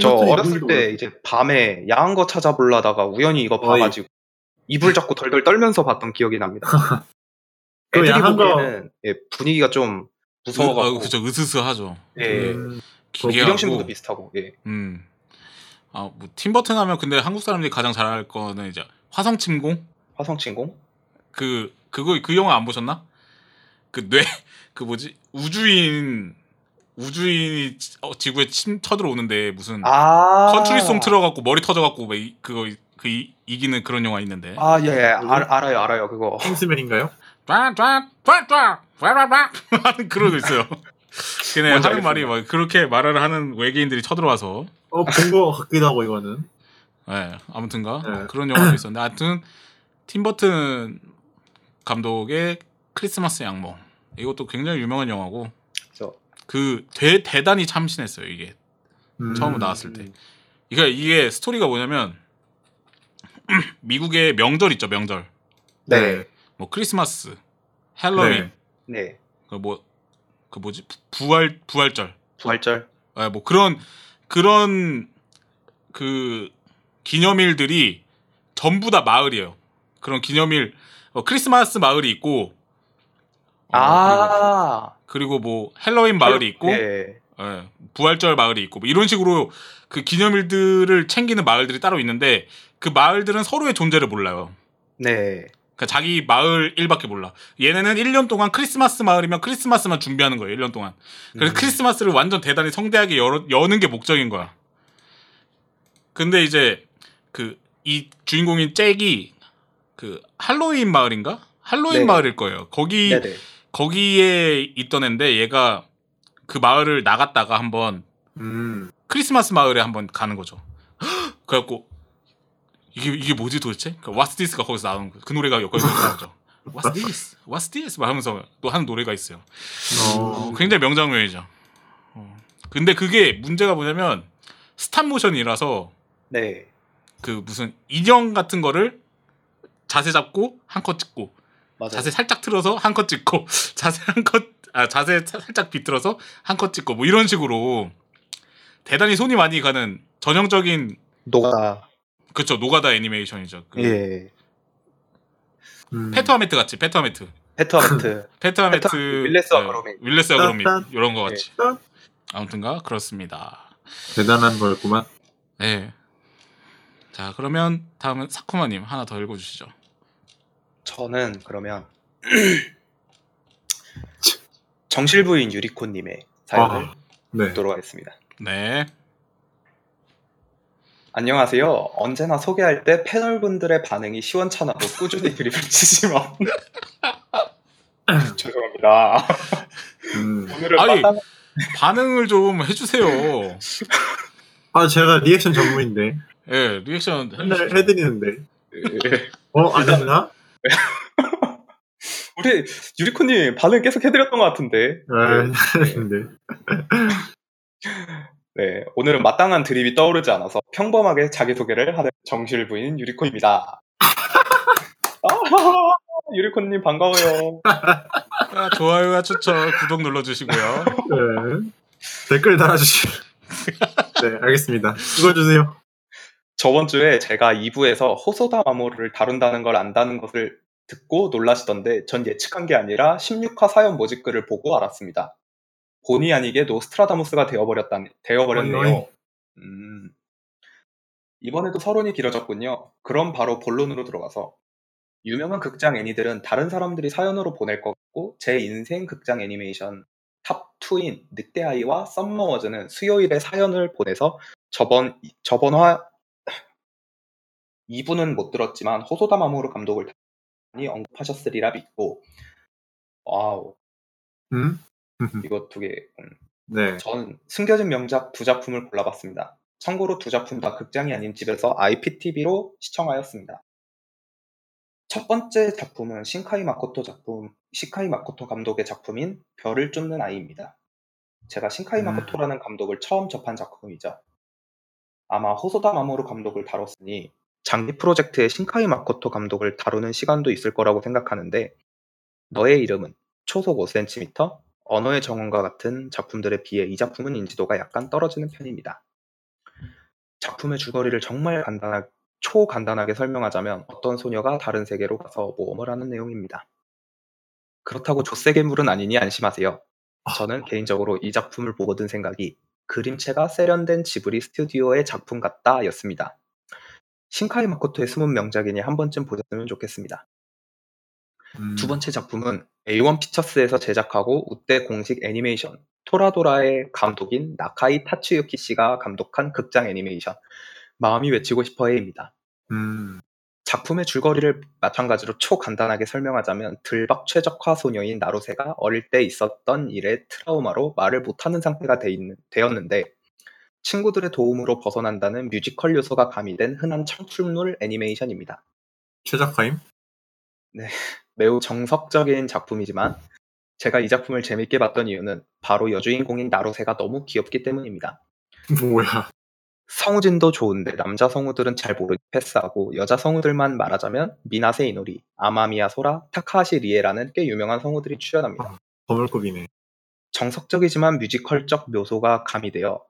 저 어렸을 때. 이제 밤에 야한 거 찾아보려다가 우연히 이거 어이. 봐가지고 이불 잡고 덜덜 떨면서 봤던 기억이 납니다. *laughs* 그 애들이 야한 거- 보기에는 예, 분위기가 좀 아, 무서워가지고 그죠 으스스하죠. 예, 음, 유령 신부도 기괴하고. 비슷하고 예. 음. 아, 뭐 팀버튼 하면 근데 한국 사람들이 가장 잘알 거는 이제 화성 침공? 화성친공? 그 그거 그 영화 안 보셨나? 그 뇌 *laughs* 그 뭐지? 우주인 우주인이 지- 어, 지구에 침 쳐들어오는데 무슨 아 컨트리송 틀어갖고 머리 터져갖고 막 이- 그거 이- 그 이, 이기는 그런 영화 있는데. 아, 예, 예. 알, 알아요, 알아요, 그거. 킹스맨인가요? 쫙쫙쫙쫙 하는 그런 거 있어요. *laughs* 걔네 하는 말이 알겠습니다. 막 그렇게 말을 하는 외계인들이 쳐들어와서 어, 본 거 같기도 하고, 이거는. 예, 아무튼가 네. 그런 영화도 있었는데 하여튼 팀버튼 감독의 크리스마스 양모. 이것도 굉장히 유명한 영화고 그 대, 대단히 참신했어요 이게 음. 처음 나왔을 때. 이게 이게 스토리가 뭐냐면 *clears throat* 미국의 명절 있죠 명절. 네. 뭐 크리스마스, 헬로윈, 네. 네. 그 뭐 그 뭐지 부- 부활 부활절. 부활절. 아, 뭐 그런 그런 그 기념일들이 전부 다 마을이에요. 그런 기념일 어, 크리스마스 마을이 있고 어, 아. 그리고, 뭐 헬로윈 마을이 있고 예. 예, 부활절 마을이 있고 뭐 이런 식으로 그 기념일들을 챙기는 마을들이 따로 있는데 그 마을들은 서로의 존재를 몰라요. 네. 그러니까 자기 마을 일밖에 몰라. 얘네는 1년 동안 크리스마스 마을이면 크리스마스만 준비하는 거예요. 1년 동안. 그래서 음. 크리스마스를 완전 대단히 성대하게 열어, 여는 게 목적인 거야. 근데 이제 그 이 주인공인 잭이 그 할로윈 마을인가? 할로윈 네. 마을일 거예요. 거기 네네. 거기에 있던 애인데 얘가 그 마을을 나갔다가 한번 음. 크리스마스 마을에 한번 가는 거죠. *gasps* 그래갖고 이게 이게 뭐지 도대체? 그 What's This가 거기서 나오는 거예요. 그 노래가 여기서 나오죠. *laughs* What's This? What's This? 막 하면서 또 하는 노래가 있어요. 어. 굉장히 명장면이죠. 어. 근데 그게 문제가 뭐냐면 스탑 모션이라서 네. 그 무슨 인형 같은 거를 자세 잡고 한 컷 찍고 맞아요. 자세 살짝 틀어서 한 컷 찍고 *laughs* 자세 한 컷 아 자세 사- 살짝 비틀어서 한 컷 찍고 뭐 이런 식으로 대단히 손이 많이 가는 전형적인 노가다. 그쵸 노가다 애니메이션이죠. 그 예. 음. 패트와 매트 같이 패트와 매트 패트와 매트. *laughs* 패트와 매트 패트와 매트, 월레스와 네, 그로밋. 월레스와 그로밋. 이런 거 같이 네. 아무튼가 그렇습니다. 대단한 거였구만. 네. 자 그러면 다음은 사쿠마님 하나 더 읽어주시죠. 저는 그러면 *clears throat* 정실부인 유리코님의 사연을 아, 네. 읽도록 하겠습니다. 네. 안녕하세요. 언제나 소개할 때 패널분들의 반응이 시원찮아도 꾸준히 드립을 치지만 *laughs* 죄송합니다. 음. 오늘은 아니, 마땅- 반응을 좀 해주세요. 아 제가 리액션 전문인데 예, 리액션 맨날 해주시죠. 해드리는데. 예. 어, 안 했나? *laughs* 우리 유리코님 반응 계속 해드렸던 것 같은데. 했는데. *laughs* 네, 오늘은 마땅한 드립이 떠오르지 않아서 평범하게 자기소개를 하는 정실부인 유리코입니다. 아, 유리코님 반가워요. 아, 좋아요와 추천, 구독 눌러주시고요. 네. 댓글 달아주시. *laughs* 네, 알겠습니다. 읽어주세요. 저번 주에 제가 2부에서 호소다 마모를 다룬다는 걸 안다는 것을 듣고 놀라시던데 전 예측한 게 아니라 16화 사연 모집글을 보고 알았습니다. 본의 아니게 노스트라다무스가 되어버렸다, 되어버렸네요. 음, 이번에도 서론이 길어졌군요. 그럼 바로 본론으로 들어가서 유명한 극장 애니들은 다른 사람들이 사연으로 보낼 것 같고 제 인생 극장 애니메이션 탑2인 늑대아이와 썸머워즈는 수요일에 사연을 보내서 저번 저번 화 2부는 못 들었지만 호소다 마모루 감독을 많이 언급하셨으리라 믿고 와우 음? *laughs* 이거 두 개 음, 네. 전 숨겨진 명작 두 작품을 골라봤습니다. 참고로 두 작품 다 극장이 아닌 집에서 IPTV로 시청하였습니다. 첫 번째 작품은 신카이 마코토 작품, 신카이 마코토 감독의 작품인 별을 쫓는 아이입니다. 제가 신카이 음. 마코토라는 감독을 처음 접한 작품이죠. 아마 호소다 마모루 감독을 다뤘으니 장기 프로젝트의 신카이 마코토 감독을 다루는 시간도 있을 거라고 생각하는데 너의 이름은 초속 5cm, 언어의 정원과 같은 작품들에 비해 이 작품은 인지도가 약간 떨어지는 편입니다. 작품의 줄거리를 정말 간단하, 초간단하게 설명하자면 어떤 소녀가 다른 세계로 가서 모험을 하는 내용입니다. 그렇다고 조세괴물은 아니니 안심하세요. 저는 개인적으로 이 작품을 보고 든 생각이 그림체가 세련된 지브리 스튜디오의 작품 같다 였습니다. 신카이 마코토의 숨은 명작이니 한 번쯤 보셨으면 좋겠습니다. 음. 두 번째 작품은 A1 픽처스에서 제작하고 우대 공식 애니메이션 토라도라의 감독인 나가이 타츠유키 씨가 감독한 극장 애니메이션 마음이 외치고 싶어해입니다. 음. 작품의 줄거리를 마찬가지로 초간단하게 설명하자면 들박 최적화 소녀인 나루세가 어릴 때 있었던 일의 트라우마로 말을 못하는 상태가 돼 있는, 되었는데 친구들의 도움으로 벗어난다는 뮤지컬 요소가 가미된 흔한 청춘물 애니메이션입니다. 최작가임? 매우 정석적인 작품이지만 제가 이 작품을 재밌게 봤던 이유는 바로 여주인공인 나루세가 너무 귀엽기 때문입니다. *laughs* 뭐야. 성우진도 좋은데 남자 성우들은 잘 모르게 패스하고 여자 성우들만 말하자면 미나세 이노리, 아마미야 소라, 타카하시 리에라는 꽤 유명한 성우들이 출연합니다. 거물급이네. 정석적이지만 뮤지컬적 묘소가 가미되어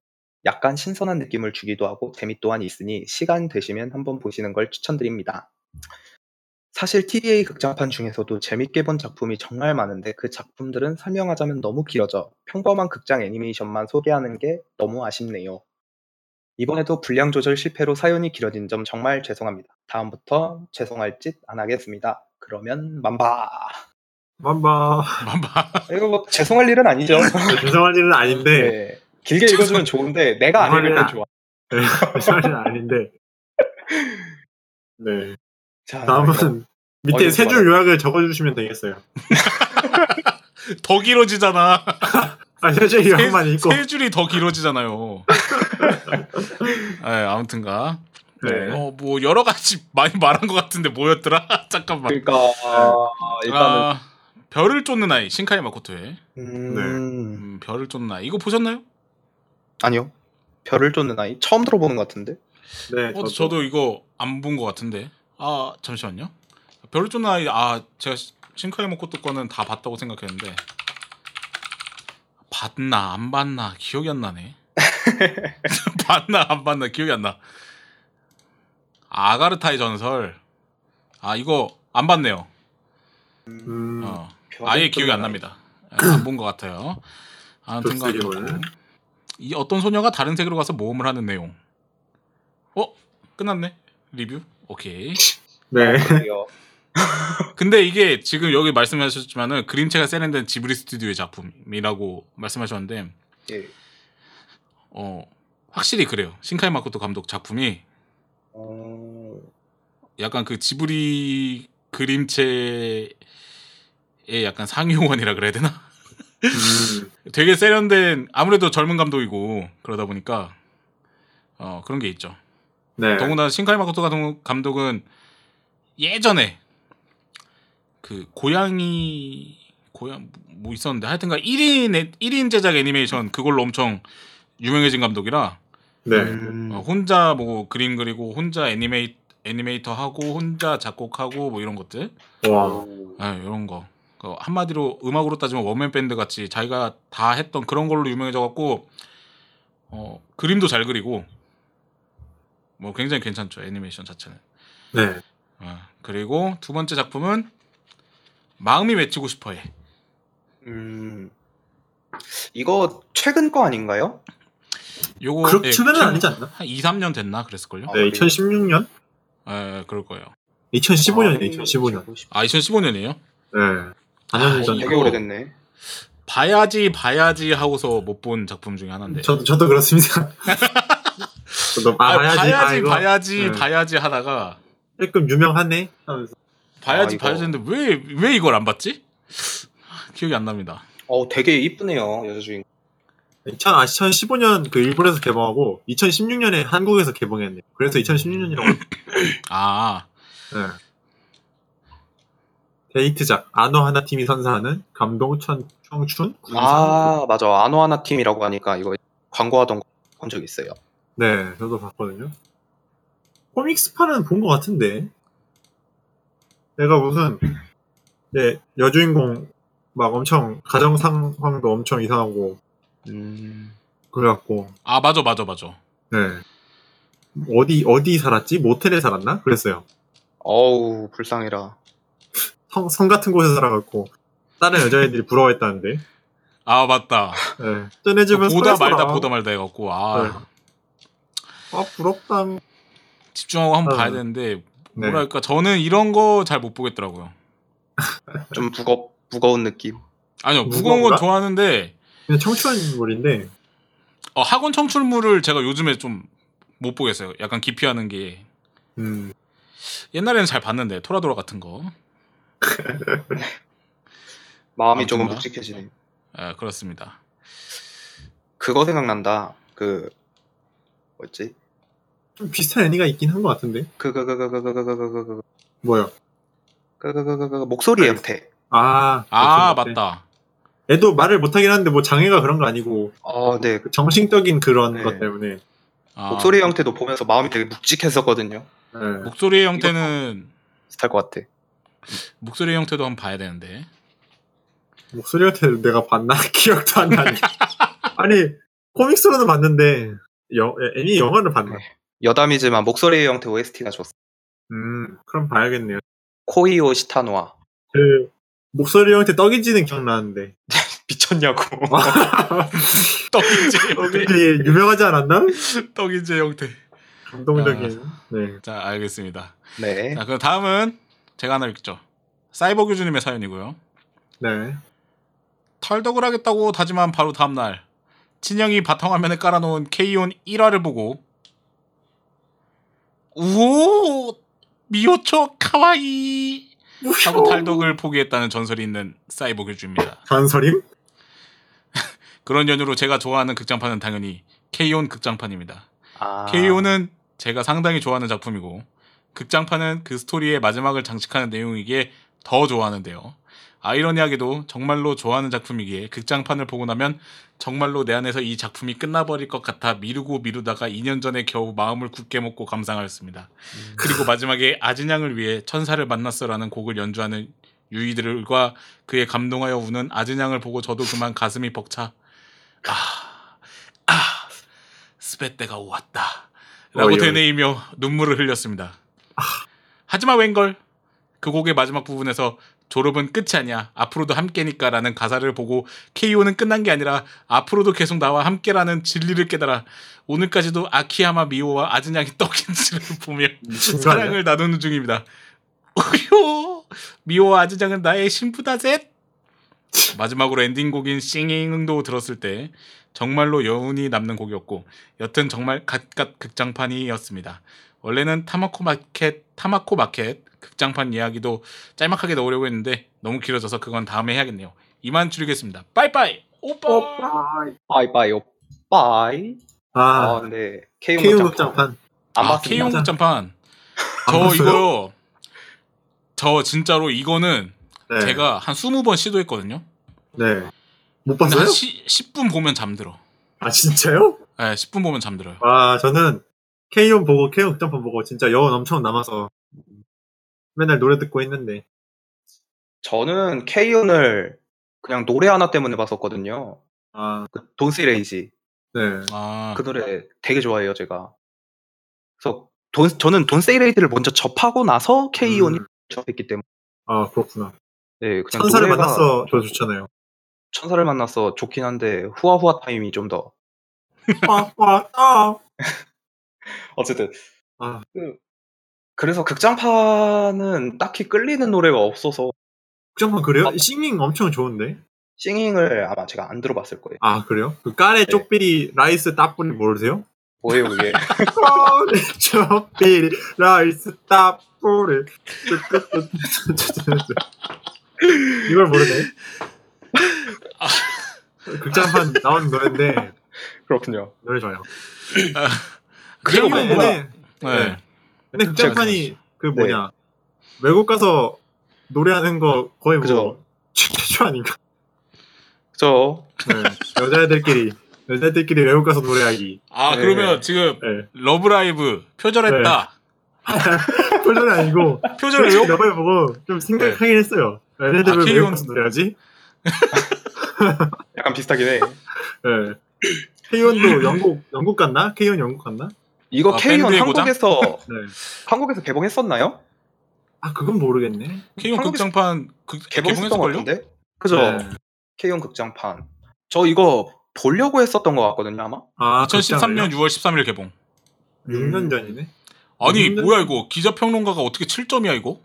약간 신선한 느낌을 주기도 하고 재미 또한 있으니 시간 되시면 한번 보시는 걸 추천드립니다. 사실 TVA 극장판 중에서도 재밌게 본 작품이 정말 많은데 그 작품들은 설명하자면 너무 길어져 평범한 극장 애니메이션만 소개하는 게 너무 아쉽네요. 이번에도 분량 조절 실패로 사연이 길어진 점 정말 죄송합니다. 다음부터 죄송할 짓 안 하겠습니다. 그러면 만바. 만바. 만봐. 이거 뭐 죄송할 일은 아니죠. 죄송할 일은 아닌데, 네. 길게 읽어주면 좋은데 내가 안 읽을 땐 좋아. *laughs* 죄송할 일은 아닌데. 네. 자, 다음은 밑에 세 줄 요약을 적어주시면 되겠어요. *laughs* 더 길어지잖아. *laughs* 아, 세 줄 요약만 읽고. 세 줄이 더 길어지잖아요. 네, 아무튼가. 네. 어, 뭐 여러 가지 많이 말한 것 같은데 뭐였더라? 잠깐만. 그러니까 아, 일단은 아, 별을 쫓는 아이 신카이 마코토의 음, 음, 별을 쫓는 아이 이거 보셨나요? 아니요. 별을 쫓는 아이 처음 들어보는 것 같은데. 네, 어, 저도 이거 안 본 것 같은데. 아 잠시만요. 별을 쫓는 아이 아 제가 시- 신카이 마코토 거는 다 봤다고 생각했는데 봤나 안 봤나 기억이 안 나네. *laughs* *laughs* 봤나 안 봤나 기억이 안 나. 아가르타의 전설. 아 이거 안 봤네요. 음, 어. 아예 기억이 안. 납니다. *clears throat* 안 본 것 같아요. 아무튼. 그렇고. 이 어떤 소녀가 다른 세계로 가서 모험을 하는 내용. 어? 끝났네. 리뷰. 오케이. *laughs* 네. *laughs* 근데 이게 지금 여기 말씀하셨지만은 그림체가 세련된 지브리 스튜디오의 작품이라고 말씀하셨는데 예. 어 확실히 그래요. 신카이 마코토 감독 작품이 어, 약간 그 지브리 그림체의 약간 상위호원이라 그래야 되나? 음, 되게 세련된 아무래도 젊은 감독이고 그러다 보니까 어 그런 게 있죠. 네. 더구나 신카이 마코토 감독- 감독은 예전에 그 고양이 고양 뭐 있었는데 하여튼간 1인 1인 제작 애니메이션 그걸로 엄청 유명해진 감독이라 네. 음, 어, 혼자 뭐 그림 그리고 혼자 애니메이 애니메이터 하고 혼자 작곡하고 뭐 이런 것들 와. 오. 아, 이런 거. 그 한마디로 음악으로 따지면 원맨 밴드 같이 자기가 다 했던 그런 걸로 유명해져 갖고 어, 그림도 잘 그리고 뭐 굉장히 괜찮죠 애니메이션 자체는. 네. 어, 그리고 두 번째 작품은 마음이 맺히고 싶어해. 음, 이거 최근 거 아닌가요? 요거 그렇게 예, 최근은 최근- 아니지 않나? 한 2, 3년 됐나 그랬을걸요? 어. 네, 2016년? 예, 그럴 거예요. 2015년이네, 2015년. 아, 2015년이에요? 네. 4년 아, 전. 되게 오래됐네. 봐야지 봐야지 하고서 못 본 작품 중에 하나인데. 저도, 저도 그렇습니다. *laughs* 저도 아, 봐야지, 봐야지 아, 봐야지 네. 봐야지 하다가 조금 유명하네? 하면서. 봐야지 아, 봐야지 했는데 왜 왜 이걸 안 봤지? 기억이 안 납니다. 어, 되게 이쁘네요 여자 주인공. 2000, 아, 2015년 그 일본에서 개봉하고 2016년에 한국에서 개봉했네요. 그래서 2016년이라고. *laughs* 아, 네. 데이트작 아노 하나 팀이 선사하는 감동 천 청춘 군상. 아 맞아 아노 하나 팀이라고 하니까 이거 광고하던 거본적 있어요. 네, 저도 봤거든요. 코믹스판은 본 것 같은데. 내가 무슨 네, 여주인공 막 엄청 가정 상황도 엄청 이상하고 음, 그래갖고 아 맞아 맞아 맞아. 네 어디 어디 살았지 모텔에 살았나 그랬어요. 어우 불쌍해라. 성, 성 같은 곳에 살아갖고 다른 여자애들이 부러워했다는데. 아 맞다. 네. 쟤네 집은 보다 서울에 말다 살아. 보다 말다 해갖고 아 네. 아 부럽다. 집중하고 한번 어. 봐야 되는데 네. 뭐랄까 저는 이런 거 잘 못 보겠더라고요. *laughs* 좀 무거 무거운 느낌. 아니요? 무거운 건 좋아하는데 그냥 청춘물인데 어, 학원 청출물을 제가 요즘에 좀 못 보겠어요. 약간 기피하는 게 음, 옛날에는 잘 봤는데 토라도라 같은 거. 마음이 조금 아무튼가? 묵직해지네. 아, 그렇습니다. 그거 생각난다. 그 뭐였지? 좀 비슷한 애니가 있긴 한 것 같은데. 그그그그그그그그그 뭐요? 그, 그, 그, 그, 그 목소리의 네. 형태. 아, 아 그렇죠. 맞다. 애도 말을 못하긴 하는데 뭐 장애가 그런 거 아니고 어, 네. 그 정신적인 그런 네. 것 때문에. 아, 목소리 형태도 보면서 마음이 되게 묵직했었거든요. 네. 목소리의 형태는 비슷할 것 같아. 목소리 형태도 한번 봐야 되는데. 목소리 같은 내가 봤나 *laughs* 기억도 안 나네. 아니 코믹스로는 봤는데 여, 애니 영화를 봤나? 네. 여담이지만 목소리의 형태 OST가 좋습니다. 음 그럼 봐야겠네요. 코이오 시타노아. 그 목소리 형태 떡이지는 기억나는데 *laughs* 미쳤냐고. *laughs* 떡인지 형태. 유명하지 않았나? 떡인지 형태. 감동적인. 네. 자 알겠습니다. 네. 자 그럼 다음은 제가 하나 읽죠. 사이버 교주님의 사연이고요. 네. 털덕을 하겠다고 다짐한 바로 다음날 친형이 바탕화면에 깔아놓은 K온 1화를 보고 우오 미호초 카와이 하고 탈덕을 포기했다는 전설이 있는 사이버 교주입니다. 간설임? *laughs* 그런 연유로 제가 좋아하는 극장판은 당연히 K온 극장판입니다. 아. KO는 제가 상당히 좋아하는 작품이고 극장판은 그 스토리의 마지막을 장식하는 내용이기에 더 좋아하는데요. 아이러니하게도 정말로 좋아하는 작품이기에 극장판을 보고 나면 정말로 내 안에서 이 작품이 끝나버릴 것 같아 미루고 미루다가 2년 전에 겨우 마음을 굳게 먹고 감상하였습니다. 그리고 마지막에 아진양을 위해 천사를 만났어라는 곡을 연주하는 유이들과 그에 감동하여 우는 아즈냥을 보고 저도 그만 가슴이 벅차 아, 아, すべてが終わった. 라고. 되뇌이며 눈물을 흘렸습니다. 하지만 웬걸 그 곡의 마지막 부분에서 졸업은 끝이 아니야. 앞으로도 함께니까 라는 가사를 보고 케이온은 끝난 게 아니라 앞으로도 계속 나와 함께라는 진리를 깨달아 오늘까지도 아키야마 미오와 아즈냥이 떡인지를 *laughs* 보며 아니야? 사랑을 나누는 중입니다. 우효 미오와 아즈냥은 나의 신부다 셋. 마지막으로 엔딩곡인 Singing도 들었을 때 정말로 여운이 남는 곡이었고 여튼 정말 갓갓 극장판이었습니다. 원래는 타마코 마켓 타마코 마켓 극장판 이야기도 짤막하게 넣으려고 했는데 너무 길어져서 그건 다음에 해야겠네요. 이만 줄이겠습니다. 빠이빠이 오빠. 바이바이 오빠이. 아, 아, 네. 케 케이온 극장 극장판. 안 아. K용 극장판. 안 저? 이거요. 저 진짜로 이거는 네. 제가 한 20번 시도했거든요. 네. 못 봤어요? 한 시, 10분 보면 잠들어. 아 진짜요? 네, 10분 보면 잠들어요. 아 저는 K.O. 보고 K.O. 극장판 보고 진짜 여운 엄청 남아서 맨날 노래 듣고 있는데 저는 K온을 그냥 노래 하나 때문에 봤었거든요. 아 그 돈시 레이지. 네. 아, 그 노래 되게 좋아해요, 제가. 그래서 돈, 저는 돈 세이레이드를 먼저 접하고 나서 K.O.이 음. 접했기 때문에. 아 그렇구나. 네, 그냥 천사를 노래가 만났어 저 좋잖아요. 천사를 만났어 좋긴 한데 후아후아 타임이 좀 더. *laughs* 아, 아, 아. *laughs* 어쨌든 아. 그, 그래서 극장판은 딱히 끌리는 노래가 없어서 극장판 그래요? 어. Singing 엄청 좋은데? Singing을 아마 제가 안 들어봤을 거예요. 아 그래요? 그 カレー 네. ちょっぴり ライス たっぷり 모르세요? 뭐예요 그게? *laughs* カレー ちょっぴり ライス たっぷり *laughs* 이걸 모르네. 극장판 나오는 노래인데 그렇군요. 노래 좋아요. 그리고 케이온 뭔가 네. 네. 근데 극장판이 그 네. 뭐냐 외국 가서 노래하는 거 거의 뭐 그죠. 최초 아닌가? 저 네. 여자애들끼리 여자애들끼리 외국 가서 노래하기. 아 네. 그러면 지금 네. 러브라이브 표절했다. *laughs* 표절이 아니고 왜? 저번에 보고 좀 생각하긴 했어요. 얘네들 아. 외국 가서 노래하지? *laughs* 약간 비슷하긴 해. 네. K-ON도 영국 영국 갔나? K-ON 영국 갔나? 이거 아, K.O. 밴드의 고장? 한국에서 *laughs* 네. 한국에서 개봉했었나요? 아 그건 모르겠네. K.O. 한국에서 극장판 극, 개봉했었던 것 개봉했을걸요? 같은데? 그죠? 네. K.O. 극장판. 저 이거 보려고 했었던 것 같거든요 아마. 아 2013년 6월 13일 개봉. 6년 전이네. 아니 음. 뭐야 이거 기자 평론가가 어떻게 7점이야 이거?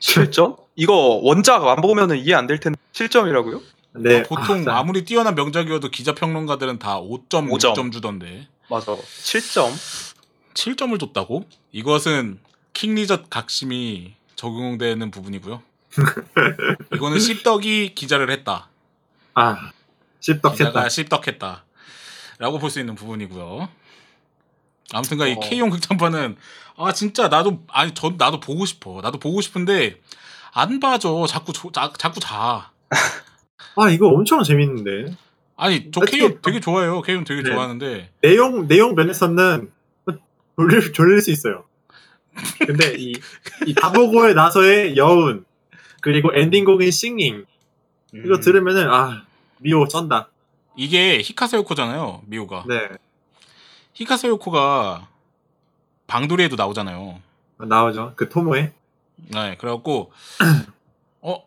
7점? 이거 원작 안 보면은 이해 안 될 텐데 7점이라고요? 네. 보통 아, 아, 무리 뛰어난 명작이어도 기자 평론가들은 다 5점, 5점. 6점 주던데 맞아. 7점. 7점을 줬다고? 이것은 킹 리젓 각심이 적용되는 부분이고요. *laughs* 이거는 씹덕이 기자를 했다. 아 씹덕했다. 기자가 씹덕했다. 라고 볼 수 있는 부분이고요. 아무튼가 이 어. K용 극장판은 아 진짜 나도 아니 저 나도 보고 싶어. 나도 보고 싶은데 안 봐줘. 자꾸 조, 자, 자꾸 자. *laughs* 아 이거 엄청 재밌는데 아니 저 아, K용 진짜. 되게 좋아해요. K용 되게 네. 좋아하는데 내용 내용 면에서는 졸릴 졸릴 수 있어요. 근데 이, 이 다보고의 나서의 여운 그리고 엔딩곡인 싱잉 이거 음. 들으면은 아 미호 쩐다. 이게 히카세요코잖아요. 미호가. 네 히카세요코가 방돌이에도 나오잖아요. 나오죠. 그 토모에 네, 그래갖고 *clears throat* 어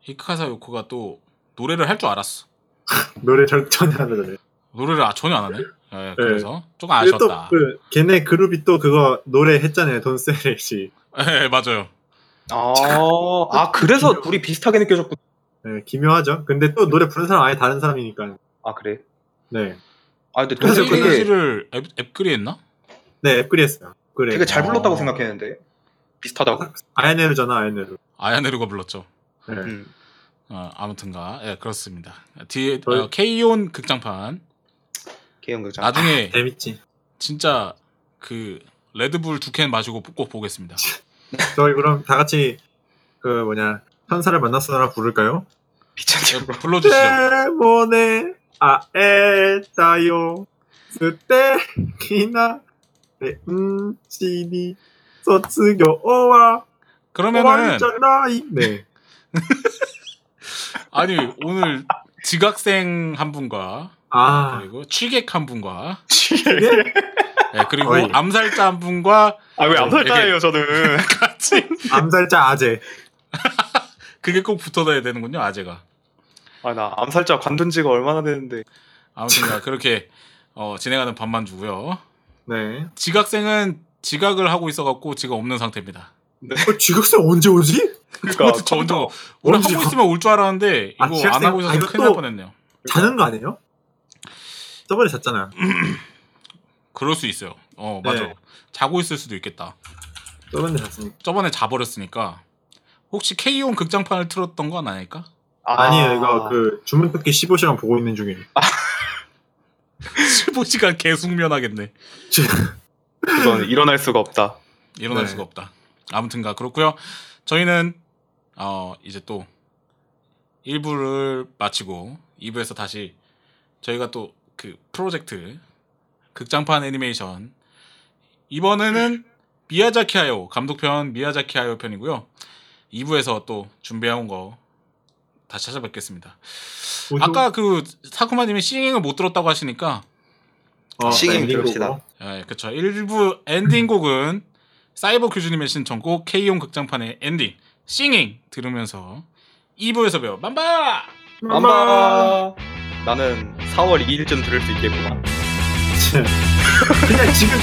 히카사요코가 또 노래를 할 줄 알았어. *laughs* 노래 절 전혀 안 하잖아요. 노래를 아, 전혀 안 하네. 네, 그래서 조금 아쉬웠다. 또그 걔네 그룹이 또 그거 노래 했잖아요. 돈세레시. 네, 맞아요. 아, 아 그래서 *laughs* 우리 비슷하게 느껴졌군. 네, 기묘하죠. 근데 또 노래 부른 사람 아예 다른 사람이니까. 아 그래. 네. 아 근데 그래서 동생 되게 동생이를 앱, 앱글이 했나? 네, 앱글이 했어요. 그래. 되게 잘 어. 불렀다고 생각했는데 비슷하다고. 아야네르잖아, 아야네르. 아야네르가 불렀죠. 네. 음. 어, 아무튼가 예 그렇습니다. 뒤에 어, K온 극장판 개연 극장. 나중에 재밌지. 진짜 그 레드불 두 캔 마시고 꼭 보겠습니다. *laughs* 저희 그럼 다 같이 그 뭐냐 천사를 만났어라 부를까요? 예, 미쳤죠. 불러주시죠. 때문에 아에다요 스테키나 네 음시니 소츠교와 그러면은 네 아니 오늘 지각생 한 분과 아, 그리고 취객 한 분과 네? 예, 그리고 어이. 암살자 한 분과 아 왜 암살자예요 저는. 같이 암살자 아재. *laughs* 그게 꼭 붙어다야 되는군요 아재가. 아 나 암살자 관둔 지가 얼마나 됐는데. 아무튼가 그렇게 어, 진행하는 반만주고요. 네. 지각생은 지각을 하고 있어갖고 지가 없는 상태입니다. 어, 지각생 언제 오지? 그러니까 저 혼자 오늘 하고 있으면 올 줄 알았는데 아, 이거 지각생- 안 하고 있어서 아, 큰일 날 또- 뻔했네요. 자는 거 아니에요? 저번에 잤잖아요. *clears throat* 그럴 수 있어요. 어 네. 맞아. 자고 있을 수도 있겠다. 저번에 잤으니까. 저번에 자버렸으니까 혹시 K온 극장판을 틀었던 건 아닐까? 아 니에요, 이거 그 주문 뜯기 15시간 보고 있는 중이에요. *laughs* 15시간 개숙면하겠네. 그건 일어날 수가 없다. 일어날 네. 수가 없다. 아무튼가 그렇고요. 저희는 어 이제 또 1부를 마치고 2부에서 다시 저희가 또 그 프로젝트 극장판 애니메이션 이번에는 미야자키 하야오 감독편 미야자키 하야오 편이고요. 2부에서 또 준비해온 거 다시 찾아뵙겠습니다. 아까 그 사쿠마님이 Singing을 못 들었다고 하시니까 어, Singing 엔딩곡으로. 들읍시다. 예, 그쵸. 1부 엔딩곡은 사이버 규주님의 신청곡 K-ON 극장판의 엔딩 Singing 들으면서 2부에서 봬요. 맘바! 맘바. 나는 4월 2일쯤 들을 수 있겠구만. *laughs* 그냥 지금